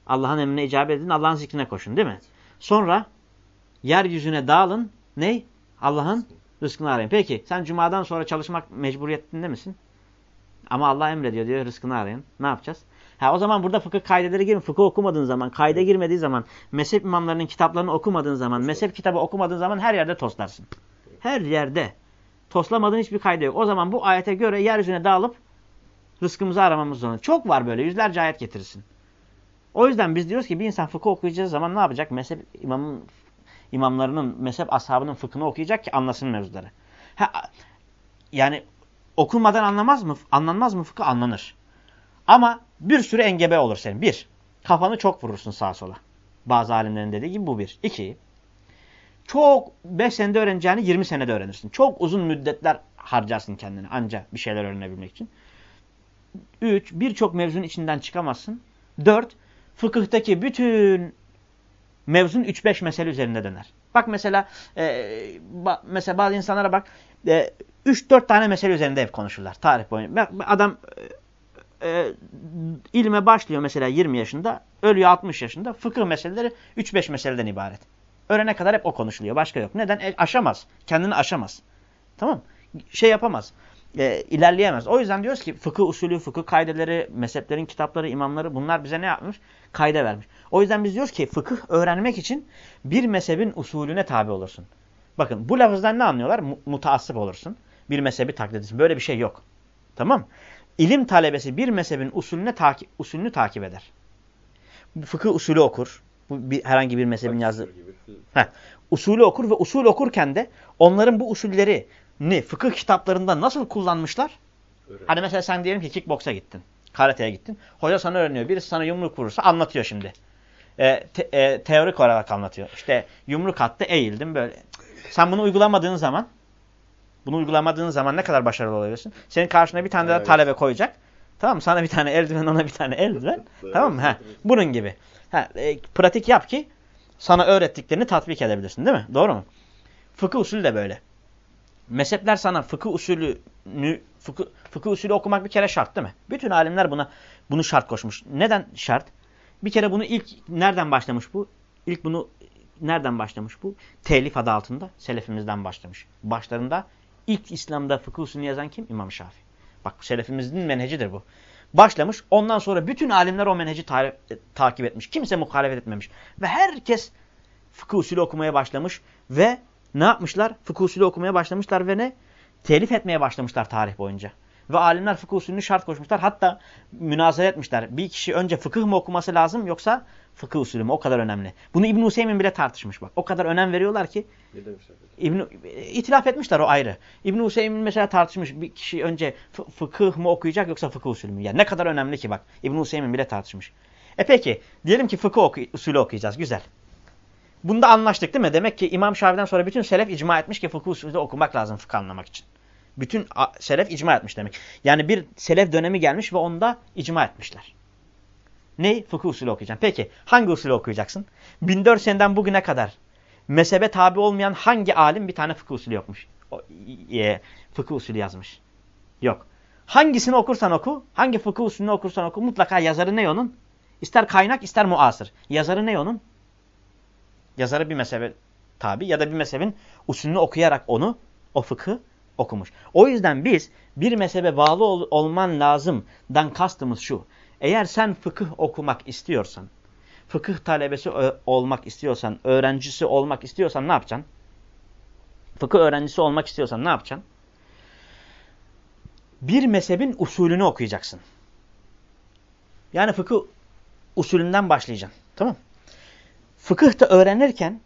[SPEAKER 1] Allah'ın emrine icabet edin, Allah'ın zikrine koşun değil mi? Sonra yeryüzüne dağılın. Ne? Allah'ın rızkını arayın. Peki sen cumadan sonra çalışmak mecburiyetinde misin? Ama Allah emrediyor diyor rızkını arayın. Ne yapacağız? Ha o zaman burada fıkıh kaideleri girin. Fıkıh okumadığın zaman, kaide girmediği zaman, mezhep imamlarının kitaplarını okumadığın zaman, mezhep kitabı okumadığın zaman her yerde toslarsın. Her yerde. Toslamadığın hiçbir kayda yok. O zaman bu ayete göre yeryüzüne dağılıp rızkımızı aramamız zorunda. Çok var böyle. Yüzlerce ayet getirsin. O yüzden biz diyoruz ki bir insan fıkıh okuyacağı zaman ne yapacak? Mezhep imamın imamlarının, mezhep ashabının fıkhını okuyacak ki anlasın mevzuları. Ha, yani okunmadan anlamaz mı? Anlanmaz mı fıkıh? Anlanır. Ama bir sürü engebe olur senin. Bir, kafanı çok vurursun sağa sola. Bazı alimlerin dediği gibi bu bir. İki, çok 5 senede öğreneceğini 20 senede öğrenirsin. Çok uzun müddetler harcarsın kendini ancak bir şeyler öğrenebilmek için. 3. Birçok mevzunun içinden çıkamazsın. 4. Fıkıhtaki bütün mevzun 3-5 mesele üzerinde döner. Bak mesela e, ba, mesela bazı insanlara bak e, 3-4 tane mesele üzerinde hep konuşurlar tarih boyunca. Bak, adam e, e, ilme başlıyor mesela 20 yaşında, ölüyor 60 yaşında. Fıkıh meseleleri 3-5 meseleden ibaret. Öğrene kadar hep o konuşuluyor. Başka yok. Neden? E, aşamaz. Kendini aşamaz. Tamam Şey yapamaz. E, ilerleyemez. O yüzden diyoruz ki fıkıh usulü, fıkıh kaydeleri, mezheplerin kitapları, imamları bunlar bize ne yapmış? Kayda vermiş. O yüzden biz diyoruz ki fıkıh öğrenmek için bir mezhebin usulüne tabi olursun. Bakın bu lafızdan ne anlıyorlar? Mutaassıp olursun. Bir mezhebi taklit etsin. Böyle bir şey yok. Tamam İlim talebesi bir mezhebin usulüne takip, usulünü takip eder. Fıkıh usulü okur. Bu bir, herhangi bir mezhebin yazdığı. Heh, usulü okur ve usul okurken de onların bu usullerini fıkıh kitaplarında nasıl kullanmışlar? Öyle. Hani mesela sen diyelim ki kickboksa gittin. Karateye gittin. Hoca sana öğreniyor. Birisi sana yumruk vurursa anlatıyor şimdi. E, te, e, teorik olarak anlatıyor. İşte yumruk attı eğildim böyle. Sen bunu uygulamadığın zaman bunu uygulamadığın zaman ne kadar başarılı olabilirsin? Senin karşına bir tane evet. daha talebe koyacak. Tamam mı? Sana bir tane eldiven, ona bir tane eldiven. tamam mı? Ha, bunun gibi. Ha, e, pratik yap ki sana öğrettiklerini tatbik edebilirsin değil mi? Doğru mu? Fıkıh usulü de böyle. Mezhepler sana fıkıh usulünü fıkıh, fıkıh usulü okumak bir kere şart değil mi? Bütün alimler buna bunu şart koşmuş. Neden şart? Bir kere bunu ilk nereden başlamış bu? İlk bunu nereden başlamış bu? Telif adı altında selefimizden başlamış. Başlarında ilk İslam'da fıkıh usulünü yazan kim? İmam Şafii. Bak selefimizin menhecidir bu başlamış. Ondan sonra bütün alimler o menheci ta takip etmiş. Kimse muhalefet etmemiş. Ve herkes fıkıh usulü okumaya başlamış ve ne yapmışlar? Fıkıh usulü okumaya başlamışlar ve ne? Telif etmeye başlamışlar tarih boyunca. Ve alimler fıkıh usulünü şart koşmuşlar. Hatta münazara etmişler. Bir kişi önce fıkıh mı okuması lazım yoksa fıkıh usulü mü? O kadar önemli. Bunu İbn Hüseyin bile tartışmış bak. O kadar önem veriyorlar ki. İbn itilaf etmişler o ayrı. İbn Hüseyin mesela tartışmış. Bir kişi önce fıkıh mı okuyacak yoksa fıkıh usulü mü? Yani ne kadar önemli ki bak. İbn Hüseyin bile tartışmış. E peki diyelim ki fıkıh oku usulü okuyacağız. Güzel. Bunda anlaştık değil mi? Demek ki İmam Şafii'den sonra bütün selef icma etmiş ki fıkıh usulü okumak lazım fıkıh anlamak için. Bütün selef icma etmiş demek. Yani bir selef dönemi gelmiş ve onda icma etmişler. Ne? Fıkıh usulü okuyacaksın. Peki hangi usulü okuyacaksın? 1400 seneden bugüne kadar mezhebe tabi olmayan hangi alim bir tane fıkıh usulü yokmuş? E, fıkıh usulü yazmış. Yok. Hangisini okursan oku, hangi fıkıh usulünü okursan oku mutlaka yazarı ne onun? İster kaynak ister muasır. Yazarı ne onun? Yazarı bir mezhebe tabi ya da bir mezhebin usulünü okuyarak onu, o fıkı okumuş. O yüzden biz bir mezhebe bağlı ol olman lazımdan kastımız şu. Eğer sen fıkıh okumak istiyorsan, fıkıh talebesi olmak istiyorsan, öğrencisi olmak istiyorsan ne yapacaksın? Fıkıh öğrencisi olmak istiyorsan ne yapacaksın? Bir mezhebin usulünü okuyacaksın. Yani fıkıh usulünden başlayacaksın. Tamam Fıkıh da öğrenirken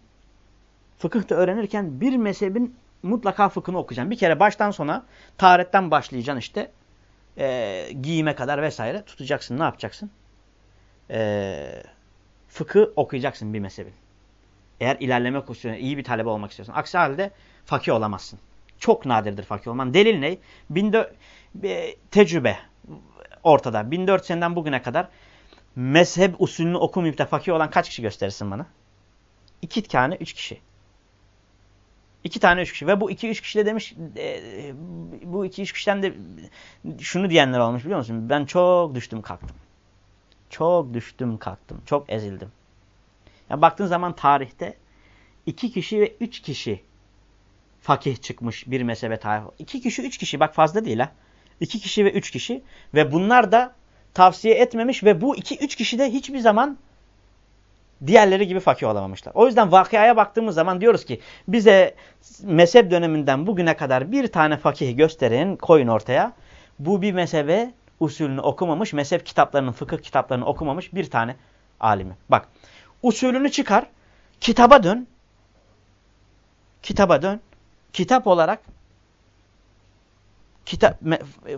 [SPEAKER 1] fıkıh da öğrenirken bir mezhebin mutlaka fıkhını okuyacaksın. Bir kere baştan sona taharetten başlayacaksın işte e, giyime kadar vesaire tutacaksın. Ne yapacaksın? E, fıkı okuyacaksın bir mezhebin. Eğer ilerlemek istiyorsan, iyi bir talebe olmak istiyorsan. Aksi halde fakir olamazsın. Çok nadirdir fakir olman. Delil ne? Binde, tecrübe ortada. 1400 seneden bugüne kadar mezhep usulünü okumayıp da fakir olan kaç kişi gösterirsin bana? İki tane, üç kişi. İki tane üç kişi. Ve bu iki üç kişi de demiş, e, bu iki üç kişiden de şunu diyenler olmuş biliyor musun? Ben çok düştüm kalktım. Çok düştüm kalktım. Çok ezildim. Yani baktığın zaman tarihte iki kişi ve üç kişi fakih çıkmış bir mezhebe tarih. İki kişi, üç kişi bak fazla değil ha. İki kişi ve üç kişi ve bunlar da tavsiye etmemiş ve bu iki, üç kişi de hiçbir zaman diğerleri gibi fakir olamamışlar. O yüzden vakıaya baktığımız zaman diyoruz ki bize mezhep döneminden bugüne kadar bir tane fakih gösterin, koyun ortaya. Bu bir mezhebe usulünü okumamış, mezhep kitaplarının, fıkıh kitaplarını okumamış bir tane alimi. Bak, usulünü çıkar, kitaba dön. kitaba dön. Kitap olarak kitap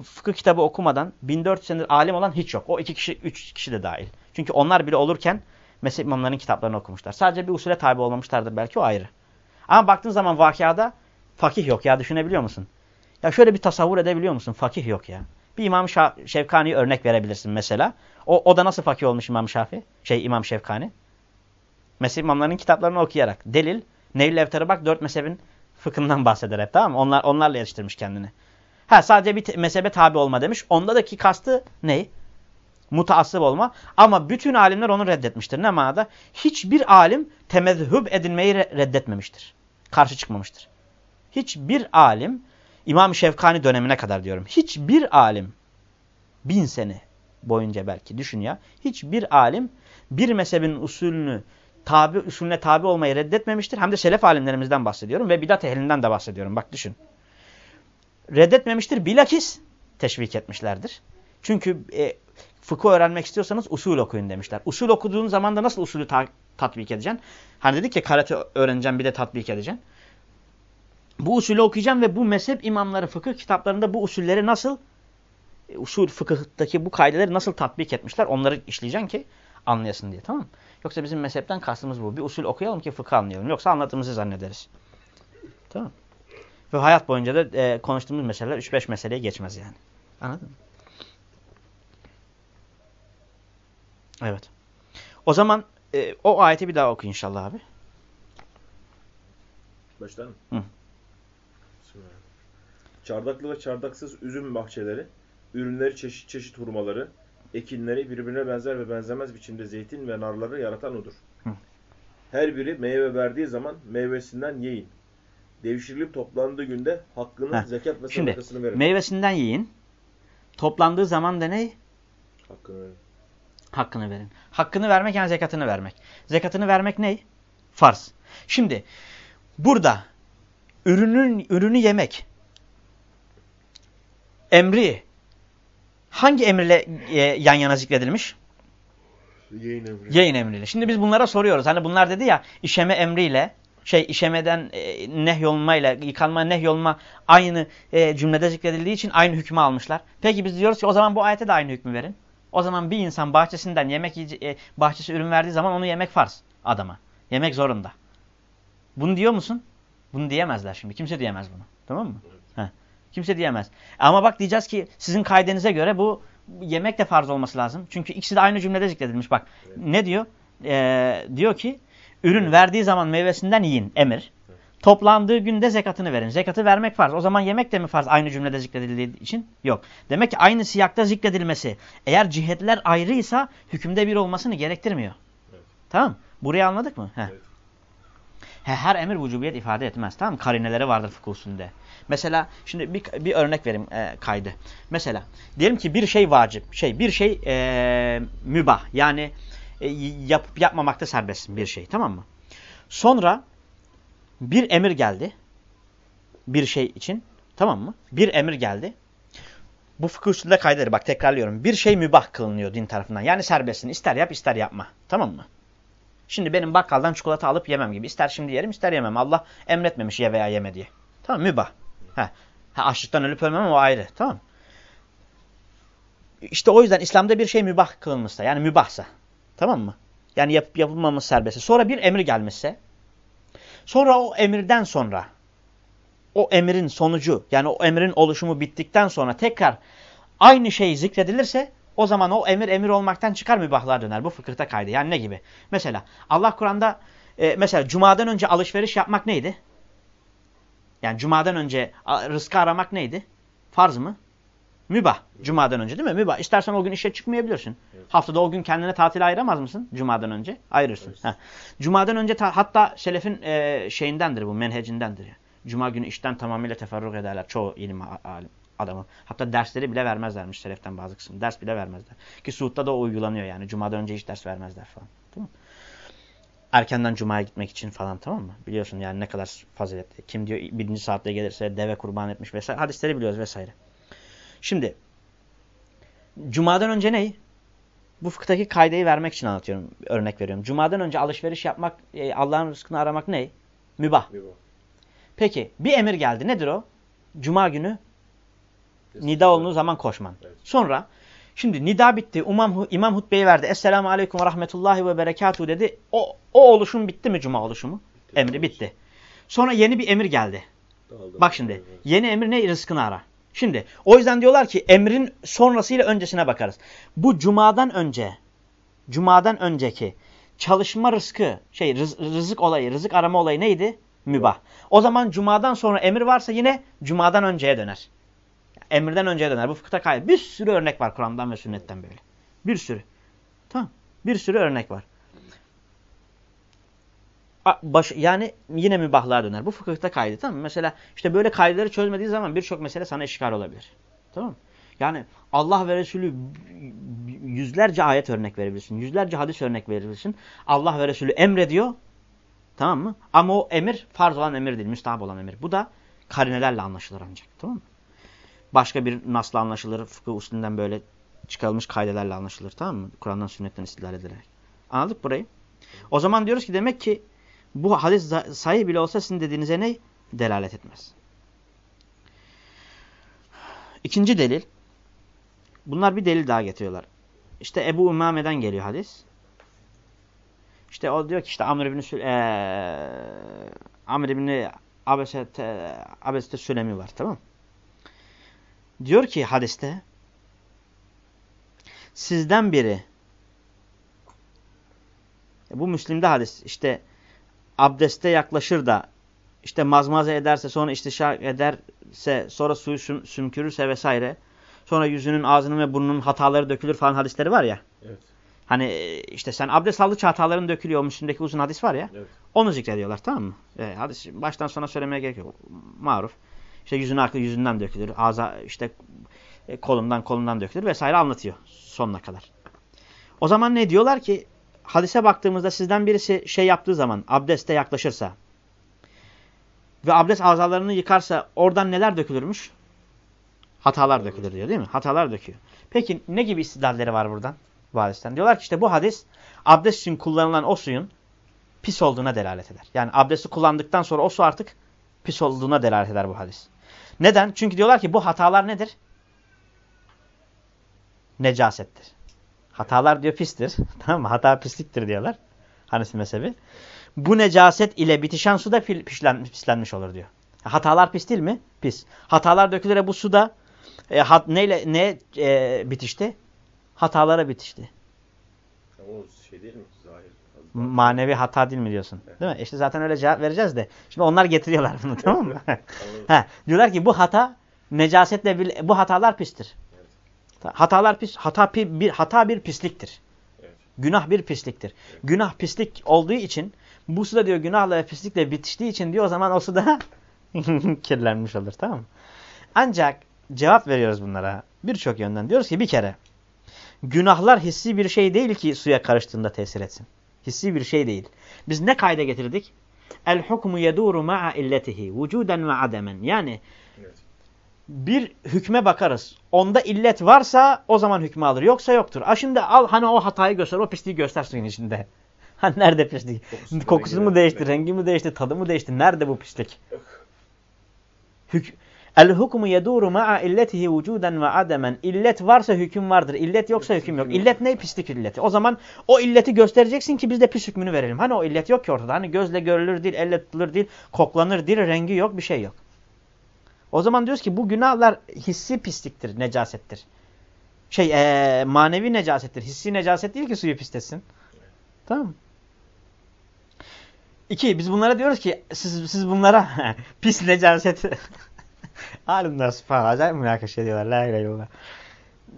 [SPEAKER 1] fıkıh kitabı okumadan 1400 senedir alim olan hiç yok. O iki kişi, üç kişi de dahil. Çünkü onlar bile olurken mezhep imamlarının kitaplarını okumuşlar. Sadece bir usule tabi olmamışlardır belki o ayrı. Ama baktığın zaman vakıada fakih yok ya düşünebiliyor musun? Ya şöyle bir tasavvur edebiliyor musun? Fakih yok ya. Bir İmam Şevkani'ye örnek verebilirsin mesela. O, o da nasıl fakih olmuş İmam Şafi? Şey İmam Şevkani. Mezhep imamlarının kitaplarını okuyarak. Delil, Nevil Evtar'a bak dört mezhebin fıkhından bahseder hep tamam mı? Onlar, onlarla yetiştirmiş kendini. Ha sadece bir mezhebe tabi olma demiş. Onda da ki kastı ne? Mutaassıp olma. Ama bütün alimler onu reddetmiştir. Ne manada? Hiçbir alim temezhüb edilmeyi reddetmemiştir. Karşı çıkmamıştır. Hiçbir alim İmam Şevkani dönemine kadar diyorum. Hiçbir alim bin sene boyunca belki düşün ya. Hiçbir alim bir mezhebin usulünü tabi, usulüne tabi olmayı reddetmemiştir. Hem de selef alimlerimizden bahsediyorum ve bidat ehlinden de bahsediyorum. Bak düşün. Reddetmemiştir. Bilakis teşvik etmişlerdir. Çünkü e, fıkıh öğrenmek istiyorsanız usul okuyun demişler. Usul okuduğun zaman da nasıl usulü ta tatbik edeceksin? Hani dedik ya karate öğreneceğim bir de tatbik edeceksin. Bu usulü okuyacağım ve bu mezhep imamları fıkıh kitaplarında bu usulleri nasıl e, usul fıkıhtaki bu kaideleri nasıl tatbik etmişler onları işleyeceksin ki anlayasın diye tamam mı? Yoksa bizim mezhepten kastımız bu. Bir usul okuyalım ki fıkıh anlayalım. Yoksa anlatımızı zannederiz. Tamam Ve hayat boyunca da e, konuştuğumuz meseleler 3-5 meseleye geçmez yani. Anladın mı? Evet. O zaman e, o ayeti bir daha oku inşallah abi.
[SPEAKER 2] Baştan mı? Hı. Çardaklı ve çardaksız üzüm bahçeleri, ürünleri çeşit çeşit hurmaları, ekinleri birbirine benzer ve benzemez biçimde zeytin ve narları yaratan odur. Hı. Her biri meyve verdiği zaman meyvesinden yiyin. Devşirilip toplandığı günde hakkını, Heh. zekat ve sadakasını verin.
[SPEAKER 1] Meyvesinden yiyin. Toplandığı zaman da ne?
[SPEAKER 2] Hakkını verin.
[SPEAKER 1] Hakkını verin. Hakkını vermek yani zekatını vermek. Zekatını vermek ne? Farz. Şimdi burada ürünün ürünü yemek emri hangi emirle e, yan yana zikredilmiş?
[SPEAKER 2] Yayın emri.
[SPEAKER 1] Yayın emriyle. Şimdi biz bunlara soruyoruz. Hani bunlar dedi ya işeme emriyle şey işemeden e, nehyolmayla yıkanma nehyolma aynı e, cümlede zikredildiği için aynı hükmü almışlar. Peki biz diyoruz ki o zaman bu ayete de aynı hükmü verin. O zaman bir insan bahçesinden yemek e, bahçesi ürün verdiği zaman onu yemek farz adama. Yemek zorunda. Bunu diyor musun? Bunu diyemezler şimdi. Kimse diyemez bunu. Tamam mı? Evet. Kimse diyemez. Ama bak diyeceğiz ki sizin kaidenize göre bu yemek de farz olması lazım. Çünkü ikisi de aynı cümlede zikredilmiş. Bak evet. ne diyor? Ee, diyor ki ürün verdiği zaman meyvesinden yiyin emir. Toplandığı günde zekatını verin. Zekatı vermek farz. O zaman yemek de mi farz aynı cümlede zikredildiği için? Yok. Demek ki aynı siyakta zikredilmesi eğer cihetler ayrıysa hükümde bir olmasını gerektirmiyor. Evet. Tamam Burayı anladık mı? Heh. Evet. Her emir vücubiyet ifade etmez. Tamam Karineleri vardır fıkıh usulünde. Mesela şimdi bir, bir örnek vereyim e, kaydı. Mesela diyelim ki bir şey vacip, şey bir şey e, mübah yani e, yapıp yapmamakta serbestsin bir şey tamam mı? Sonra bir emir geldi bir şey için tamam mı? Bir emir geldi. Bu fıkıh usulüde kaydedir bak tekrarlıyorum. Bir şey mübah kılınıyor din tarafından. Yani serbestsin ister yap ister yapma tamam mı? Şimdi benim bakkaldan çikolata alıp yemem gibi. İster şimdi yerim ister yemem. Allah emretmemiş ye veya yeme diye. Tamam mübah. Ha. ha açlıktan ölüp ölmem o ayrı. Tamam İşte o yüzden İslam'da bir şey mübah kılınmışsa yani mübahsa. Tamam mı? Yani yapıp yapılmaması serbestse. Sonra bir emir gelmişse. Sonra o emirden sonra o emrin sonucu yani o emrin oluşumu bittikten sonra tekrar aynı şey zikredilirse o zaman o emir emir olmaktan çıkar mübahlar döner. Bu fıkıhta kaydı. Yani ne gibi? Mesela Allah Kur'an'da e, mesela cumadan önce alışveriş yapmak neydi? Yani cumadan önce rızkı aramak neydi? Farz mı? Mübah. Cumadan önce değil mi? Mübah. İstersen o gün işe çıkmayabilirsin. Evet. Haftada o gün kendine tatil ayıramaz mısın? Cumadan önce. Ayırırsın. Evet. Cumadan önce hatta selefin e, şeyindendir bu, menhecindendir. Cuma günü işten tamamıyla teferruh ederler. Çoğu ilim alim adamı. Hatta dersleri bile vermezlermiş seleften bazı kısım. Ders bile vermezler. Ki Suud'da da o uygulanıyor yani. Cuma'dan önce hiç ders vermezler falan. Değil mi? Erkenden Cuma'ya gitmek için falan tamam mı? Biliyorsun yani ne kadar faziletli. Kim diyor birinci saatte gelirse deve kurban etmiş vesaire. Hadisleri biliyoruz vesaire. Şimdi Cuma'dan önce ne? Bu fıkhtaki kaydeyi vermek için anlatıyorum. Örnek veriyorum. Cuma'dan önce alışveriş yapmak, e, Allah'ın rızkını aramak ne? Mübah. Mübah. Peki bir emir geldi. Nedir o? Cuma günü nida olduğu zaman koşman.
[SPEAKER 2] Evet.
[SPEAKER 1] Sonra şimdi nida bitti. İmam, imam hutbeyi verdi. Esselamu aleyküm ve rahmetullahi ve berekatuhu dedi. O, o oluşum bitti mi cuma oluşumu? Emri bitti. Sonra yeni bir emir geldi.
[SPEAKER 2] Dağıldı.
[SPEAKER 1] Bak şimdi yeni emir ne? Rızkını ara. Şimdi o yüzden diyorlar ki emrin sonrasıyla öncesine bakarız. Bu cumadan önce, cumadan önceki çalışma rızkı, şey rız- rızık olayı, rızık arama olayı neydi? Mübah. O zaman cumadan sonra emir varsa yine cumadan önceye döner. Emirden önceye döner. Bu fıkıhta kaydı. Bir sürü örnek var Kur'an'dan ve sünnetten böyle. Bir sürü. Tamam. Bir sürü örnek var. Baş, yani yine mübahlığa döner. Bu fıkıhta kaydı tamam mı? Mesela işte böyle kaydeleri çözmediği zaman birçok mesele sana işgal olabilir. Tamam mı? Yani Allah ve Resulü yüzlerce ayet örnek verebilirsin. Yüzlerce hadis örnek verebilirsin. Allah ve Resulü emrediyor. Tamam mı? Ama o emir farz olan emir değil. Müstahap olan emir. Bu da karinelerle anlaşılır ancak. Tamam mı? Başka bir nasla anlaşılır. Fıkıh usulünden böyle çıkarılmış kaydelerle anlaşılır. Tamam mı? Kur'an'dan sünnetten istidlal edilerek. Anladık burayı? O zaman diyoruz ki demek ki bu hadis sahih bile olsa sizin dediğinize ne? Delalet etmez. İkinci delil. Bunlar bir delil daha getiriyorlar. İşte Ebu Umame'den geliyor hadis. İşte o diyor ki işte Amr ibn Sül ee, Amr ibn Abesete Abesete Sülemi var tamam Diyor ki hadiste sizden biri bu Müslim'de hadis işte abdeste yaklaşır da işte mazmaza ederse sonra istişak ederse sonra suyu süm sümkürürse vesaire sonra yüzünün ağzının ve burnunun hataları dökülür falan hadisleri var ya.
[SPEAKER 2] Evet.
[SPEAKER 1] Hani e, işte sen abdest aldıkça hataların dökülüyor. O Müslim'deki uzun hadis var ya.
[SPEAKER 2] Evet.
[SPEAKER 1] Onu zikrediyorlar tamam mı? E, hadis baştan sona söylemeye gerek yok. Maruf. İşte yüzün aklı yüzünden dökülür. Ağza işte e, kolundan kolundan dökülür vesaire anlatıyor sonuna kadar. O zaman ne diyorlar ki hadise baktığımızda sizden birisi şey yaptığı zaman abdeste yaklaşırsa ve abdest azalarını yıkarsa oradan neler dökülürmüş? Hatalar dökülür diyor değil mi? Hatalar döküyor. Peki ne gibi istidlalleri var buradan? Bu hadisten. Diyorlar ki işte bu hadis abdest için kullanılan o suyun pis olduğuna delalet eder. Yani abdesti kullandıktan sonra o su artık pis olduğuna delalet eder bu hadis. Neden? Çünkü diyorlar ki bu hatalar nedir? Necasettir. Hatalar diyor pistir. tamam mı? Hata pisliktir diyorlar. Hanesi mezhebi. Bu necaset ile bitişen su da pislenmiş olur diyor. Hatalar pis değil mi? Pis. Hatalar dökülere bu suda e, hat, neyle ne e, bitişti? Hatalara bitişti.
[SPEAKER 2] O şey değil mi? Zahir.
[SPEAKER 1] Manevi hata değil mi diyorsun? Değil mi? İşte zaten öyle cevap vereceğiz de. Şimdi onlar getiriyorlar bunu tamam mı? Ha, diyorlar ki bu hata necasetle bu hatalar pistir. Hatalar pis, hata bir hata bir pisliktir.
[SPEAKER 2] Evet.
[SPEAKER 1] Günah bir pisliktir. Günah pislik olduğu için bu suda diyor günahla ve pislikle bitiştiği için diyor o zaman o suda kirlenmiş olur tamam mı? Ancak cevap veriyoruz bunlara birçok yönden. Diyoruz ki bir kere günahlar hissi bir şey değil ki suya karıştığında tesir etsin. Hissi bir şey değil. Biz ne kayda getirdik? El hukmu yeduru ma'a illetihi vücuden ve ademen. Yani. Bir hükme bakarız. Onda illet varsa o zaman hükmü alır. Yoksa yoktur. A şimdi al hani o hatayı göster, o pisliği göster suyun içinde. Hani nerede pislik?
[SPEAKER 2] Kokusu mu,
[SPEAKER 1] Kokusu
[SPEAKER 2] rengi
[SPEAKER 1] mu değişti, rengi mi değişti, tadı mı değişti? Nerede bu pislik? Hük El hukmu yeduru ma'a illetihi vücuden ve ademen. İllet varsa hüküm vardır. İllet yoksa hüküm yok. İllet ne? Pislik illeti. O zaman o illeti göstereceksin ki biz de pis hükmünü verelim. Hani o illet yok ki ortada. Hani gözle görülür değil, elle tutulur değil, koklanır değil, rengi yok, bir şey yok. O zaman diyoruz ki bu günahlar hissi pisliktir, necasettir. Şey ee, manevi necasettir. Hissi necaset değil ki suyu pisletsin. Tamam? İki, biz bunlara diyoruz ki siz, siz bunlara pis necaset alimler falan acayip münakaşa ediyorlar. La ilahe illallah.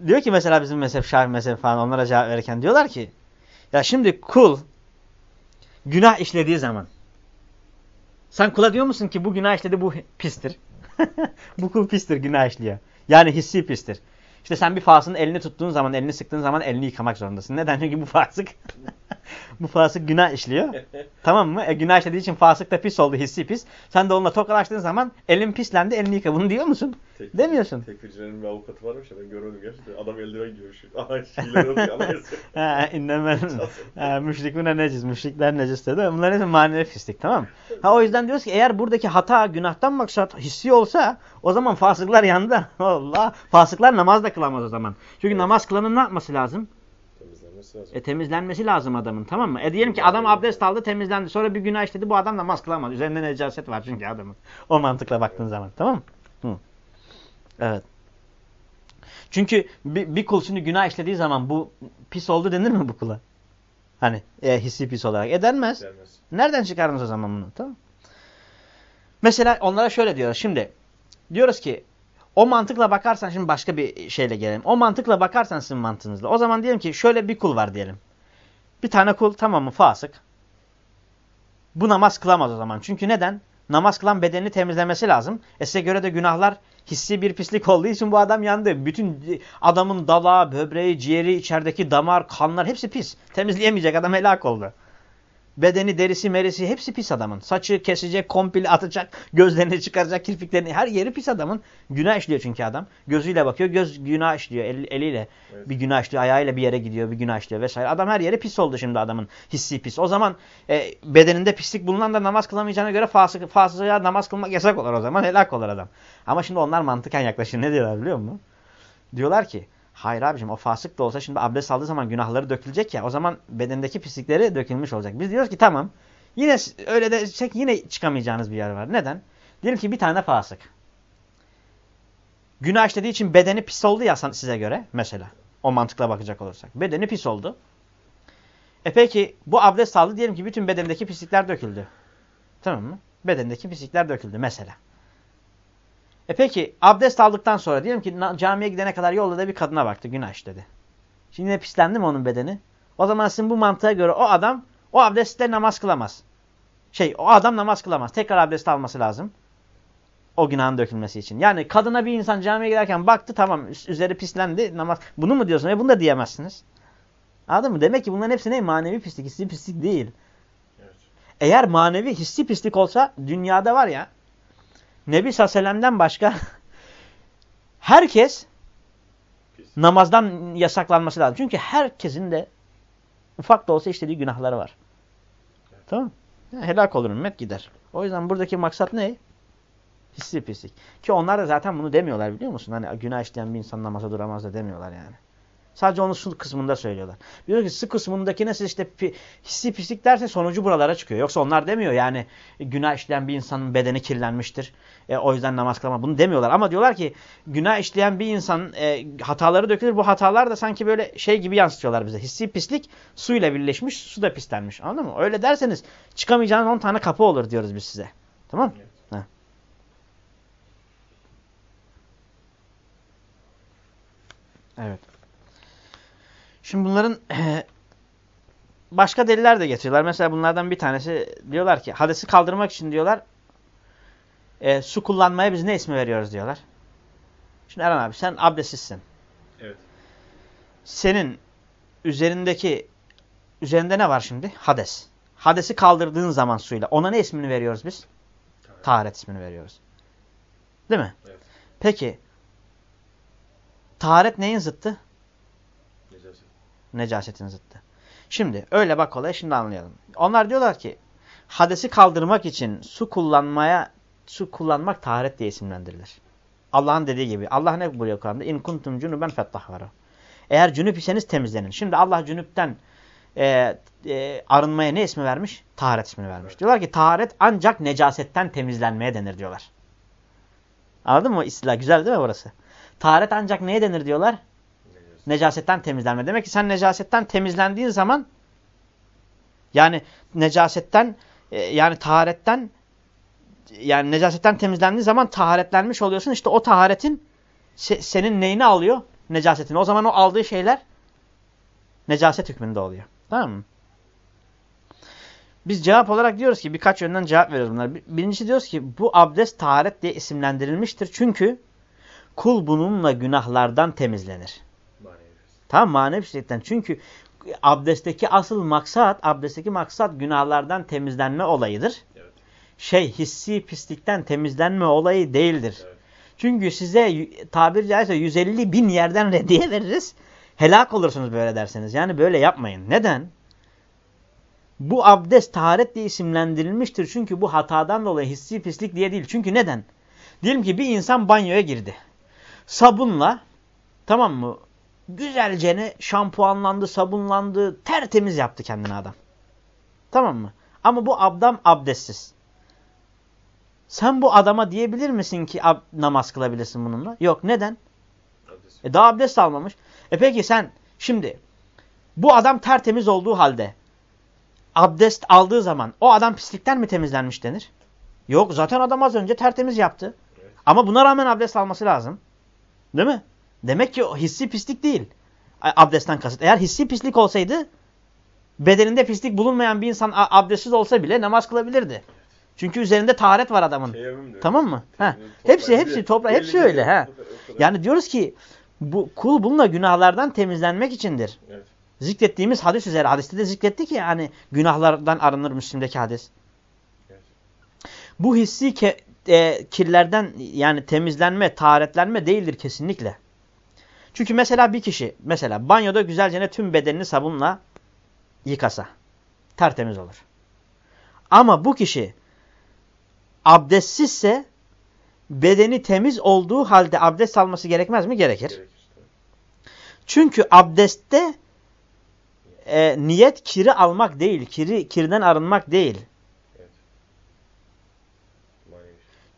[SPEAKER 1] Diyor ki mesela bizim mezhep, Şafii mezhebi falan onlara cevap verirken diyorlar ki ya şimdi kul günah işlediği zaman sen kula diyor musun ki bu günah işledi bu pistir. bu kul pistir günah işliyor. Yani hissi pistir. İşte sen bir fasının elini tuttuğun zaman, elini sıktığın zaman elini yıkamak zorundasın. Neden? Çünkü bu fasık Bu fasık günah işliyor. tamam mı? E, günah işlediği için fasık da pis oldu, hissi pis. Sen de onunla tokalaştığın zaman elin pislendi, elini yıka. Bunu diyor musun?
[SPEAKER 2] Tek,
[SPEAKER 1] Demiyorsun.
[SPEAKER 2] Tekfircilerin bir avukatı varmış ya ben görmedim gerçekten. Adam eldiven giyiyor şu. Aha şeyler oluyor anayasa.
[SPEAKER 1] İnnemel müşrikune neciz. Müşrikler necis dedi. Bunlar hepsi manevi pislik tamam mı? Ha, o yüzden diyoruz ki eğer buradaki hata günahtan maksat hissi olsa o zaman fasıklar yandı. Allah. Fasıklar namaz da kılamaz o zaman. Çünkü
[SPEAKER 2] Evet.
[SPEAKER 1] namaz kılanın ne yapması lazım?
[SPEAKER 2] Temizlenmesi lazım.
[SPEAKER 1] E, temizlenmesi lazım adamın tamam mı? E diyelim ki adam abdest aldı temizlendi. Sonra bir günah işledi bu adam namaz kılamaz. Üzerinde necaset var çünkü adamın. O mantıkla baktığın zaman tamam mı? Hı. Evet. Çünkü bir, bir kul şimdi günah işlediği zaman bu pis oldu denir mi bu kula? Hani e, hissi pis olarak. E denmez.
[SPEAKER 2] Gelmez.
[SPEAKER 1] Nereden çıkardınız o zaman bunu? Tamam. Mesela onlara şöyle diyoruz. Şimdi diyoruz ki o mantıkla bakarsan şimdi başka bir şeyle gelelim. O mantıkla bakarsan sizin mantığınızla. O zaman diyelim ki şöyle bir kul var diyelim. Bir tane kul tamam mı fasık. Bu namaz kılamaz o zaman. Çünkü neden? Namaz kılan bedenini temizlemesi lazım. E size göre de günahlar hissi bir pislik olduğu için bu adam yandı. Bütün adamın dalağı, böbreği, ciğeri, içerideki damar, kanlar hepsi pis. Temizleyemeyecek adam helak oldu. Bedeni, derisi, merisi hepsi pis adamın. Saçı kesecek, komple atacak, gözlerini çıkaracak, kirpiklerini. Her yeri pis adamın. Günah işliyor çünkü adam. Gözüyle bakıyor, göz günah işliyor. El, eliyle
[SPEAKER 2] Evet.
[SPEAKER 1] bir günah işliyor, ayağıyla bir yere gidiyor, bir günah işliyor vesaire. Adam her yeri pis oldu şimdi adamın. Hissi pis. O zaman e, bedeninde pislik bulunan da namaz kılamayacağına göre fasık, fasığa namaz kılmak yasak olur o zaman. Helak olur adam. Ama şimdi onlar mantıken yaklaşıyor. Ne diyorlar biliyor musun? Diyorlar ki Hayır abicim o fasık da olsa şimdi abdest aldığı zaman günahları dökülecek ya o zaman bedendeki pislikleri dökülmüş olacak. Biz diyoruz ki tamam yine öyle desek yine çıkamayacağınız bir yer var. Neden? Diyelim ki bir tane fasık. Günah işlediği için bedeni pis oldu ya size göre mesela. O mantıkla bakacak olursak. Bedeni pis oldu. E peki bu abdest aldı diyelim ki bütün bedendeki pislikler döküldü. Tamam mı? Bedendeki pislikler döküldü mesela. E peki abdest aldıktan sonra diyelim ki camiye gidene kadar yolda da bir kadına baktı günah işledi. Şimdi yine pislendi mi onun bedeni? O zaman sizin bu mantığa göre o adam o abdestle namaz kılamaz. Şey o adam namaz kılamaz. Tekrar abdest alması lazım. O günahın dökülmesi için. Yani kadına bir insan camiye giderken baktı tamam üzeri pislendi namaz. Bunu mu diyorsun? E bunu da diyemezsiniz. Anladın mı? Demek ki bunların hepsi ne? Manevi pislik, hissi pislik değil.
[SPEAKER 2] Evet.
[SPEAKER 1] Eğer manevi hissi pislik olsa dünyada var ya Nebi sallallahu başka herkes
[SPEAKER 2] Pis.
[SPEAKER 1] namazdan yasaklanması lazım. Çünkü herkesin de ufak da olsa işlediği günahları var.
[SPEAKER 2] Evet.
[SPEAKER 1] Tamam Helak olur ümmet gider. O yüzden buradaki maksat ne? Hissi pislik. Ki onlar da zaten bunu demiyorlar biliyor musun? Hani günah işleyen bir insan namaza duramaz da demiyorlar yani. Sadece onu su kısmında söylüyorlar. Diyor ki su kısmındakine siz işte pi, hissi pislik derse sonucu buralara çıkıyor. Yoksa onlar demiyor yani günah işleyen bir insanın bedeni kirlenmiştir. E, o yüzden namaz kılamaz. Bunu demiyorlar. Ama diyorlar ki günah işleyen bir insan e, hataları dökülür. Bu hatalar da sanki böyle şey gibi yansıtıyorlar bize. Hissi pislik suyla birleşmiş, su da pislenmiş. Anladın mı? Öyle derseniz çıkamayacağınız 10 tane kapı olur diyoruz biz size. Tamam mı?
[SPEAKER 2] Evet.
[SPEAKER 1] Şimdi bunların başka deliller de getiriyorlar. Mesela bunlardan bir tanesi diyorlar ki hadesi kaldırmak için diyorlar eee, su kullanmaya biz ne ismi veriyoruz diyorlar. Şimdi Eren abi sen abdestsizsin.
[SPEAKER 2] Evet.
[SPEAKER 1] Senin üzerindeki üzerinde ne var şimdi? Hades. Hadesi kaldırdığın zaman suyla ona ne ismini veriyoruz biz?
[SPEAKER 2] Taharet.
[SPEAKER 1] Taharet ismini veriyoruz. Değil mi?
[SPEAKER 2] Evet.
[SPEAKER 1] Peki taharet neyin zıttı?
[SPEAKER 2] Necaset.
[SPEAKER 1] Necasetin zıttı. Şimdi öyle bak olaya şimdi anlayalım. Onlar diyorlar ki hadesi kaldırmak için su kullanmaya su kullanmak taharet diye isimlendirilir. Allah'ın dediği gibi. Allah ne buyuruyor Kur'an'da? İn kuntum cunuben fettahharu. Eğer cünüp iseniz temizlenin. Şimdi Allah cünüpten e, e, arınmaya ne ismi vermiş? Taharet ismini vermiş.
[SPEAKER 2] Evet.
[SPEAKER 1] Diyorlar ki taharet ancak necasetten temizlenmeye denir diyorlar. Anladın mı? İstilah güzel değil mi burası? Taharet ancak neye denir diyorlar?
[SPEAKER 2] Necaset.
[SPEAKER 1] Necasetten temizlenme. Demek ki sen necasetten temizlendiğin zaman yani necasetten e, yani taharetten yani necasetten temizlendiğin zaman taharetlenmiş oluyorsun. İşte o taharetin se- senin neyini alıyor? Necasetini. O zaman o aldığı şeyler necaset hükmünde oluyor. Tamam mı? Biz cevap olarak diyoruz ki birkaç yönden cevap veriyoruz bunlar. Bir- Birincisi diyoruz ki bu abdest taharet diye isimlendirilmiştir. Çünkü kul bununla günahlardan temizlenir.
[SPEAKER 2] Manevi.
[SPEAKER 1] Tamam manevi pislikten. Çünkü abdestteki asıl maksat, abdestteki maksat günahlardan temizlenme olayıdır. Şey hissi pislikten temizlenme olayı değildir.
[SPEAKER 2] Evet.
[SPEAKER 1] Çünkü size tabiri caizse 150 bin yerden reddiye veririz. Helak olursunuz böyle derseniz. Yani böyle yapmayın. Neden? Bu abdest taharet diye isimlendirilmiştir. Çünkü bu hatadan dolayı hissi pislik diye değil. Çünkü neden? Diyelim ki bir insan banyoya girdi. Sabunla tamam mı? Güzelce şampuanlandı, sabunlandı, tertemiz yaptı kendini adam. Tamam mı? Ama bu adam abdestsiz. Sen bu adama diyebilir misin ki namaz kılabilirsin bununla? Yok. Neden?
[SPEAKER 2] Abdest.
[SPEAKER 1] E daha abdest almamış. E peki sen şimdi bu adam tertemiz olduğu halde abdest aldığı zaman o adam pislikten mi temizlenmiş denir? Yok zaten adam az önce tertemiz yaptı.
[SPEAKER 2] Evet.
[SPEAKER 1] Ama buna rağmen abdest alması lazım. Değil mi? Demek ki o hissi pislik değil. Abdestten kasıt. Eğer hissi pislik olsaydı bedeninde pislik bulunmayan bir insan abdestsiz olsa bile namaz kılabilirdi. Çünkü üzerinde taharet var adamın.
[SPEAKER 2] Teyemmüm diyor.
[SPEAKER 1] Tamam mı? Heh.
[SPEAKER 2] Teyemmüm,
[SPEAKER 1] Hepsi hepsi
[SPEAKER 2] belli
[SPEAKER 1] hepsi öyle
[SPEAKER 2] kadar.
[SPEAKER 1] Yani diyoruz ki bu kul bununla günahlardan temizlenmek içindir.
[SPEAKER 2] Evet.
[SPEAKER 1] Zikrettiğimiz hadis üzere hadiste de zikretti ki yani günahlardan arınır Müslim'deki hadis.
[SPEAKER 2] Evet.
[SPEAKER 1] Bu hissi ke, e, kirlerden yani temizlenme, taharetlenme değildir kesinlikle. Çünkü mesela bir kişi mesela banyoda güzelce tüm bedenini sabunla yıkasa tertemiz olur. Ama bu kişi abdestsizse bedeni temiz olduğu halde abdest alması gerekmez mi? Gerekir. Çünkü abdestte e, niyet kiri almak değil, kiri kirden arınmak değil.
[SPEAKER 2] Evet.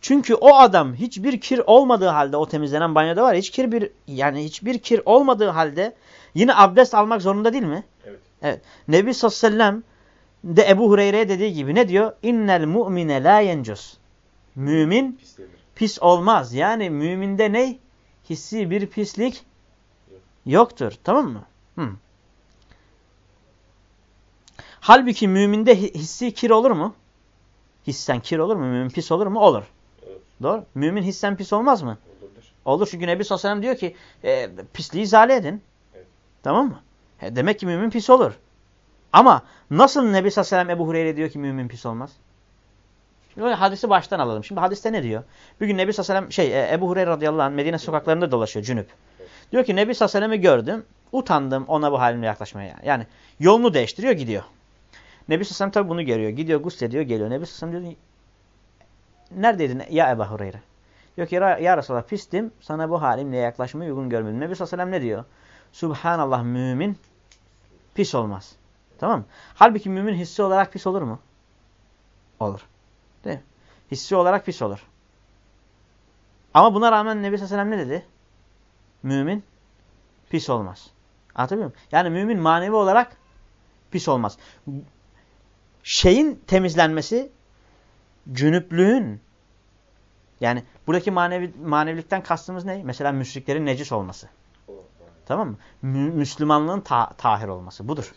[SPEAKER 1] Çünkü o adam hiçbir kir olmadığı halde o temizlenen banyoda var. Hiç kir bir yani hiçbir kir olmadığı halde yine abdest almak zorunda değil mi?
[SPEAKER 2] Evet.
[SPEAKER 1] Evet. Nebi sallallahu aleyhi ve sellem de Ebu Hureyre'ye dediği gibi ne diyor? İnnel mu'mine la yencus. Mümin
[SPEAKER 2] Pislenir.
[SPEAKER 1] pis olmaz. Yani müminde ne? Hissi bir pislik
[SPEAKER 2] Yok.
[SPEAKER 1] yoktur. Tamam mı? Hı. Halbuki müminde hi- hissi kir olur mu? Hissen kir olur mu? Mümin pis olur mu? Olur.
[SPEAKER 2] Evet.
[SPEAKER 1] Doğru. Mümin hissen pis olmaz mı?
[SPEAKER 2] Olabilir.
[SPEAKER 1] Olur çünkü Nebi sallallahu diyor ki e, pisliği izale edin.
[SPEAKER 2] Evet.
[SPEAKER 1] Tamam mı? He, demek ki mümin pis olur. Ama nasıl Nebi sallallahu aleyhi ve Ebu Hureyre diyor ki mümin pis olmaz? Şimdi hadisi baştan alalım. Şimdi hadiste ne diyor? Bir gün Nebi sallallahu aleyhi ve sellem şey e, Ebu Hureyre radıyallahu anh Medine sokaklarında dolaşıyor cünüp. Diyor ki Nebi sallallahu aleyhi ve sellem'i gördüm. Utandım ona bu halimle yaklaşmaya. Yani. yolunu değiştiriyor gidiyor. Nebi sallallahu aleyhi ve bunu görüyor. Gidiyor guslediyor geliyor. Nebi sallallahu aleyhi ve sellem diyor neredeydin ya Ebu Hureyre? Diyor ki ya Resulallah pistim sana bu halimle yaklaşmayı uygun görmedim. Nebi sallallahu aleyhi ve sellem ne diyor? Subhanallah mümin pis olmaz. Tamam mı? Halbuki mümin hissi olarak pis olur mu? Olur. Değil mi? Hissi olarak pis olur. Ama buna rağmen Nebi sallallahu aleyhi ve sellem ne dedi? Mümin pis olmaz. Anlatabiliyor muyum? Yani mümin manevi olarak pis olmaz. Şeyin temizlenmesi cünüplüğün yani buradaki manevi, manevilikten kastımız ne? Mesela müşriklerin necis olması. Tamam mı? Mü Müslümanlığın ta tahir olması. Budur.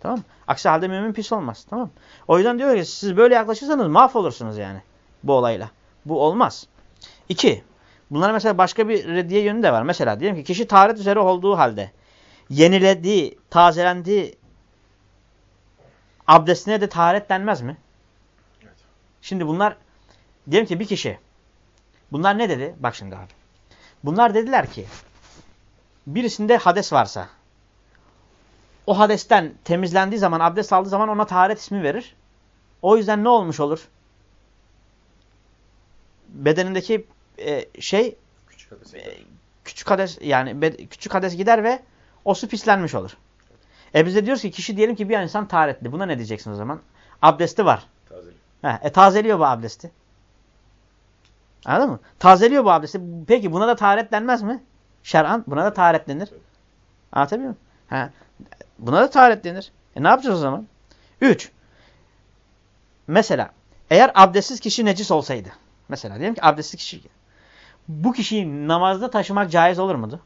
[SPEAKER 1] Tamam mı? Aksi halde mümin pis olmaz. Tamam mı? O yüzden diyor ki siz böyle yaklaşırsanız mahvolursunuz yani bu olayla. Bu olmaz. İki. Bunlara mesela başka bir reddiye yönü de var. Mesela diyelim ki kişi taharet üzere olduğu halde yenilediği, tazelendiği abdestine de taharet denmez mi?
[SPEAKER 2] Evet.
[SPEAKER 1] Şimdi bunlar diyelim ki bir kişi bunlar ne dedi? Bak şimdi abi. Bunlar dediler ki birisinde hades varsa o hadesten temizlendiği zaman abdest aldığı zaman ona taharet ismi verir. O yüzden ne olmuş olur? Bedenindeki e, şey
[SPEAKER 2] Küçük hadis.
[SPEAKER 1] e, küçük hades yani be- küçük hades gider ve o su pislenmiş olur. E biz de diyoruz ki kişi diyelim ki bir insan taharetli. Buna ne diyeceksin o zaman? Abdesti var.
[SPEAKER 2] Tazeli.
[SPEAKER 1] He, e tazeliyor bu abdesti. Anladın mı? Tazeliyor bu abdesti. Peki buna da taharet denmez mi? Şer'an buna da taharet denir.
[SPEAKER 2] Evet.
[SPEAKER 1] Anlatabiliyor muyum? He. Buna da taharet denir. E ne yapacağız o zaman? Üç. Mesela eğer abdestsiz kişi necis olsaydı. Mesela diyelim ki abdestsiz kişi. Bu kişiyi namazda taşımak caiz olur muydu?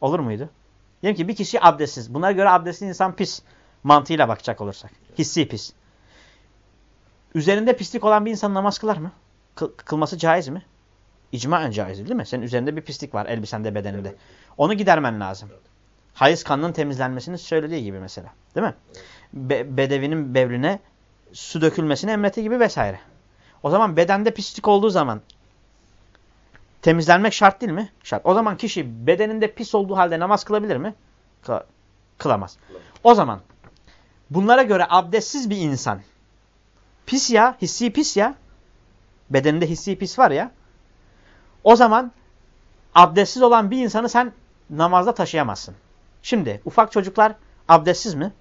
[SPEAKER 1] Olur muydu? Diyelim ki bir kişi abdestsiz. Buna göre abdestli insan pis mantığıyla bakacak olursak. Hissi pis. Üzerinde pislik olan bir insan namaz kılar mı? Kıl- kılması caiz mi? İcmaen caiz değil mi? Senin üzerinde bir pislik var elbisende bedeninde.
[SPEAKER 2] Evet.
[SPEAKER 1] Onu gidermen lazım.
[SPEAKER 2] Evet.
[SPEAKER 1] Hayız kanının temizlenmesini söylediği gibi mesela. Değil mi? Be bedevinin bevline su dökülmesini emreti gibi vesaire. O zaman bedende pislik olduğu zaman temizlenmek şart değil mi? Şart. O zaman kişi bedeninde pis olduğu halde namaz kılabilir mi? Kılamaz. Kılamaz. O zaman bunlara göre abdestsiz bir insan pis ya, hissi pis ya, bedeninde hissi pis var ya, o zaman abdestsiz olan bir insanı sen namazda taşıyamazsın. Şimdi ufak çocuklar abdestsiz mi?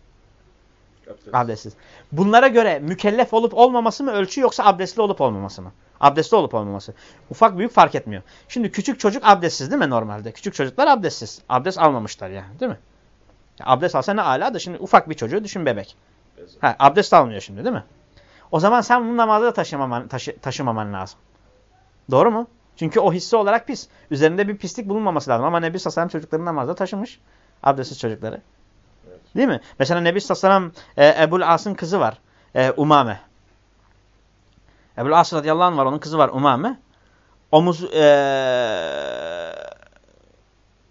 [SPEAKER 2] Abdest.
[SPEAKER 1] Abdestsiz. Bunlara göre mükellef olup olmaması mı ölçü yoksa abdestli olup olmaması mı? Abdestli olup olmaması. Ufak büyük fark etmiyor. Şimdi küçük çocuk abdestsiz değil mi normalde? Küçük çocuklar abdestsiz. Abdest almamışlar yani değil mi? Ya abdest alsa ne ala da şimdi ufak bir çocuğu düşün bebek. Ha, abdest almıyor şimdi değil mi? O zaman sen bunu namazda da taşımaman, taşı, taşımaman lazım. Doğru mu? Çünkü o hissi olarak pis. Üzerinde bir pislik bulunmaması lazım. Ama Nebi Sassanem çocuklarını namazda taşımış. Abdestsiz çocukları.
[SPEAKER 2] Evet.
[SPEAKER 1] Değil mi? Mesela Nebi Sassanem e, Ebul As'ın kızı var. E, Umame. Ebul As radıyallahu anh var. Onun kızı var Umame. Omuz e,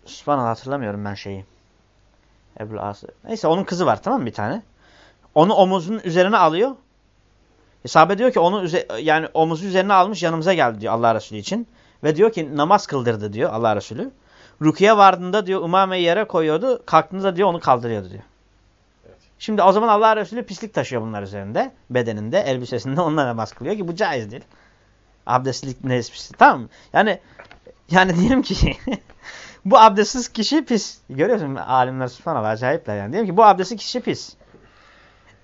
[SPEAKER 1] Subhanallah hatırlamıyorum ben şeyi. Ebul As. Neyse onun kızı var tamam mı bir tane? Onu omuzunun üzerine alıyor. Sahabe diyor ki onu yani omuzu üzerine almış yanımıza geldi diyor Allah Resulü için. Ve diyor ki namaz kıldırdı diyor Allah Resulü. Rukiye vardığında diyor Umame'yi yere koyuyordu. Kalktığında diyor onu kaldırıyordu diyor.
[SPEAKER 2] Evet.
[SPEAKER 1] Şimdi o zaman Allah Resulü pislik taşıyor bunlar üzerinde. Bedeninde, elbisesinde onunla namaz kılıyor ki bu caiz değil. Abdestlik nesbisi. Tamam mı? Yani yani diyelim ki bu abdestsiz kişi pis. Görüyorsun alimler subhanallah acayipler yani. Diyelim ki bu abdestsiz kişi pis.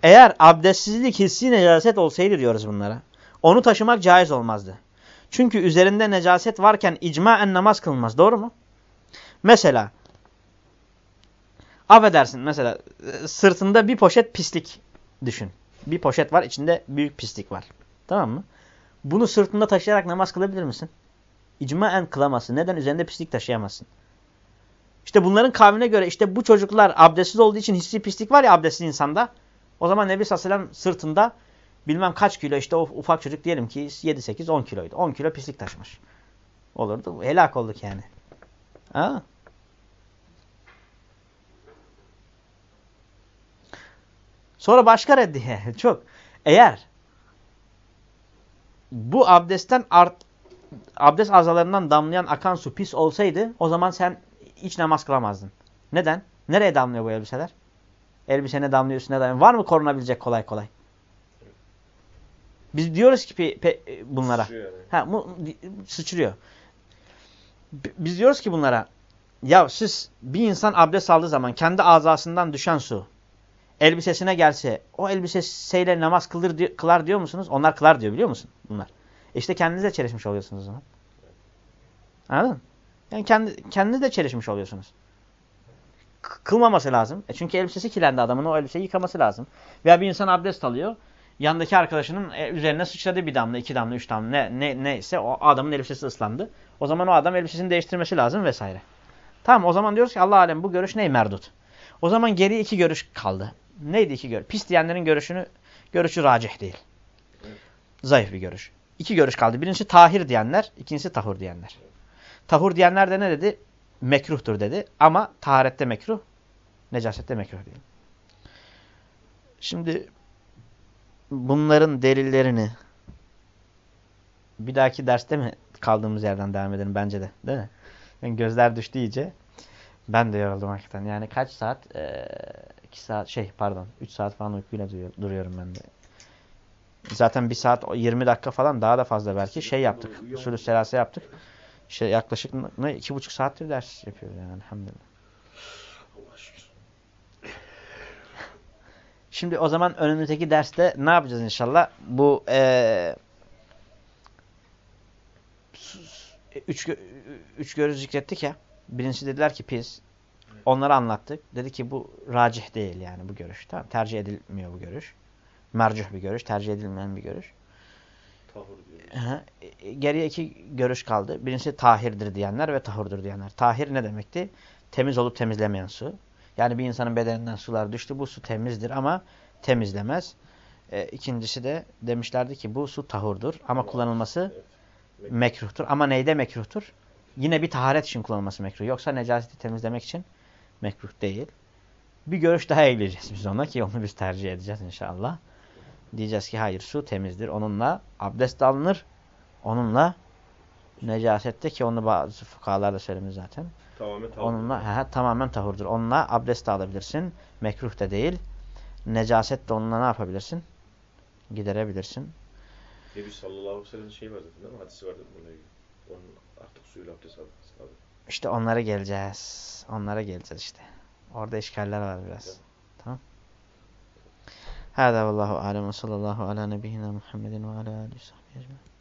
[SPEAKER 1] Eğer abdestsizlik hissi necaset olsaydı diyoruz bunlara. Onu taşımak caiz olmazdı. Çünkü üzerinde necaset varken icmaen namaz kılmaz. Doğru mu? Mesela affedersin mesela e, sırtında bir poşet pislik düşün. Bir poşet var içinde büyük pislik var. Tamam mı? Bunu sırtında taşıyarak namaz kılabilir misin? İcmaen kılamazsın. Neden? Üzerinde pislik taşıyamazsın. İşte bunların kavmine göre işte bu çocuklar abdestsiz olduğu için hissi pislik var ya abdestsiz insanda. O zaman Nebi Sallallahu Aleyhi sırtında bilmem kaç kilo işte o ufak çocuk diyelim ki 7-8-10 kiloydu. 10 kilo pislik taşımış. Olurdu. Helak olduk yani. Ha? Sonra başka reddiye. Çok. Eğer bu abdestten art, abdest azalarından damlayan akan su pis olsaydı o zaman sen hiç namaz kılamazdın. Neden? Nereye damlıyor bu elbiseler? Elbisene damlıyor, üstüne damlıyor. Var mı korunabilecek kolay kolay? Biz diyoruz ki pe, pe, bunlara.
[SPEAKER 2] Sıçrıyor yani.
[SPEAKER 1] Ha, mu, sıçrıyor. Biz diyoruz ki bunlara. Ya siz bir insan abdest aldığı zaman kendi azasından düşen su elbisesine gelse o elbiseyle namaz kılır, kılar diyor musunuz? Onlar kılar diyor biliyor musun bunlar? E işte kendinize çelişmiş oluyorsunuz o zaman. Anladın mı? Yani kendi, kendiniz de çelişmiş oluyorsunuz. K- kılmaması lazım. E çünkü elbisesi kirlendi adamın o elbiseyi yıkaması lazım. Veya bir insan abdest alıyor. Yandaki arkadaşının e, üzerine sıçradı bir damla, iki damla, üç damla ne, ne, neyse o adamın elbisesi ıslandı. O zaman o adam elbisesini değiştirmesi lazım vesaire. Tamam o zaman diyoruz ki Allah alem bu görüş ney merdut. O zaman geriye iki görüş kaldı. Neydi iki görüş? Pis diyenlerin görüşünü görüşü racih değil. Zayıf bir görüş. İki görüş kaldı. Birincisi tahir diyenler, ikincisi tahur diyenler. Tahur diyenler de ne dedi? Mekruhtur dedi. Ama taharette mekruh, necasette mekruh değil. Şimdi bunların delillerini bir dahaki derste mi kaldığımız yerden devam edelim bence de. Değil mi? Yani gözler düştü iyice. Ben de yoruldum hakikaten. Yani kaç saat? Ee, iki saat şey pardon. Üç saat falan uykuyla duruyor- duruyorum ben de. Zaten bir saat 20 dakika falan daha da fazla belki şey yaptık. Usulü selase yaptık. İşte yaklaşık ne iki buçuk saattir ders yapıyoruz yani elhamdülillah. Şimdi o zaman önümüzdeki derste ne yapacağız inşallah? Bu eee üç, üç görüş zikrettik ya. Birincisi dediler ki pis. Onları anlattık. Dedi ki bu racih değil yani bu görüş. Tamam, tercih edilmiyor bu görüş. Mercuh bir görüş, tercih edilmeyen bir görüş.
[SPEAKER 2] Tahur
[SPEAKER 1] hı. E, Geriye iki görüş kaldı. Birincisi tahirdir diyenler ve tahurdur diyenler. Tahir ne demekti? Temiz olup temizlemeyen su. Yani bir insanın bedeninden sular düştü. Bu su temizdir ama temizlemez. E, ikincisi de demişlerdi ki bu su tahurdur ama kullanılması
[SPEAKER 2] Evet.
[SPEAKER 1] mekruhtur. Ama neyde mekruhtur? Yine bir taharet için kullanılması mekruh. Yoksa necaseti temizlemek için Mekruh değil. Bir görüş daha ekleyeceğiz biz ona ki onu biz tercih edeceğiz inşallah. Diyeceğiz ki hayır su temizdir. Onunla abdest alınır. Onunla necasette ki onu bazı fukahalar da söylemiş zaten.
[SPEAKER 2] Tamamen tamam.
[SPEAKER 1] Onunla he, tamamen tahurdur. Onunla abdest de alabilirsin. Mekruh da değil. Necaset de onunla ne yapabilirsin? Giderebilirsin.
[SPEAKER 2] Nebi sallallahu aleyhi ve sellem'in şey var zaten değil mi? Hadisi vardı bununla ilgili. Onun artık suyla abdest alması lazım.
[SPEAKER 1] İşte onlara geleceğiz. Onlara geleceğiz işte. Orada işgaller var biraz.
[SPEAKER 2] Tamam.
[SPEAKER 1] Hâdâ vallahu alem ve sallallahu ala nebiyyina Muhammedin ve ala aleyhi ve sahbihi.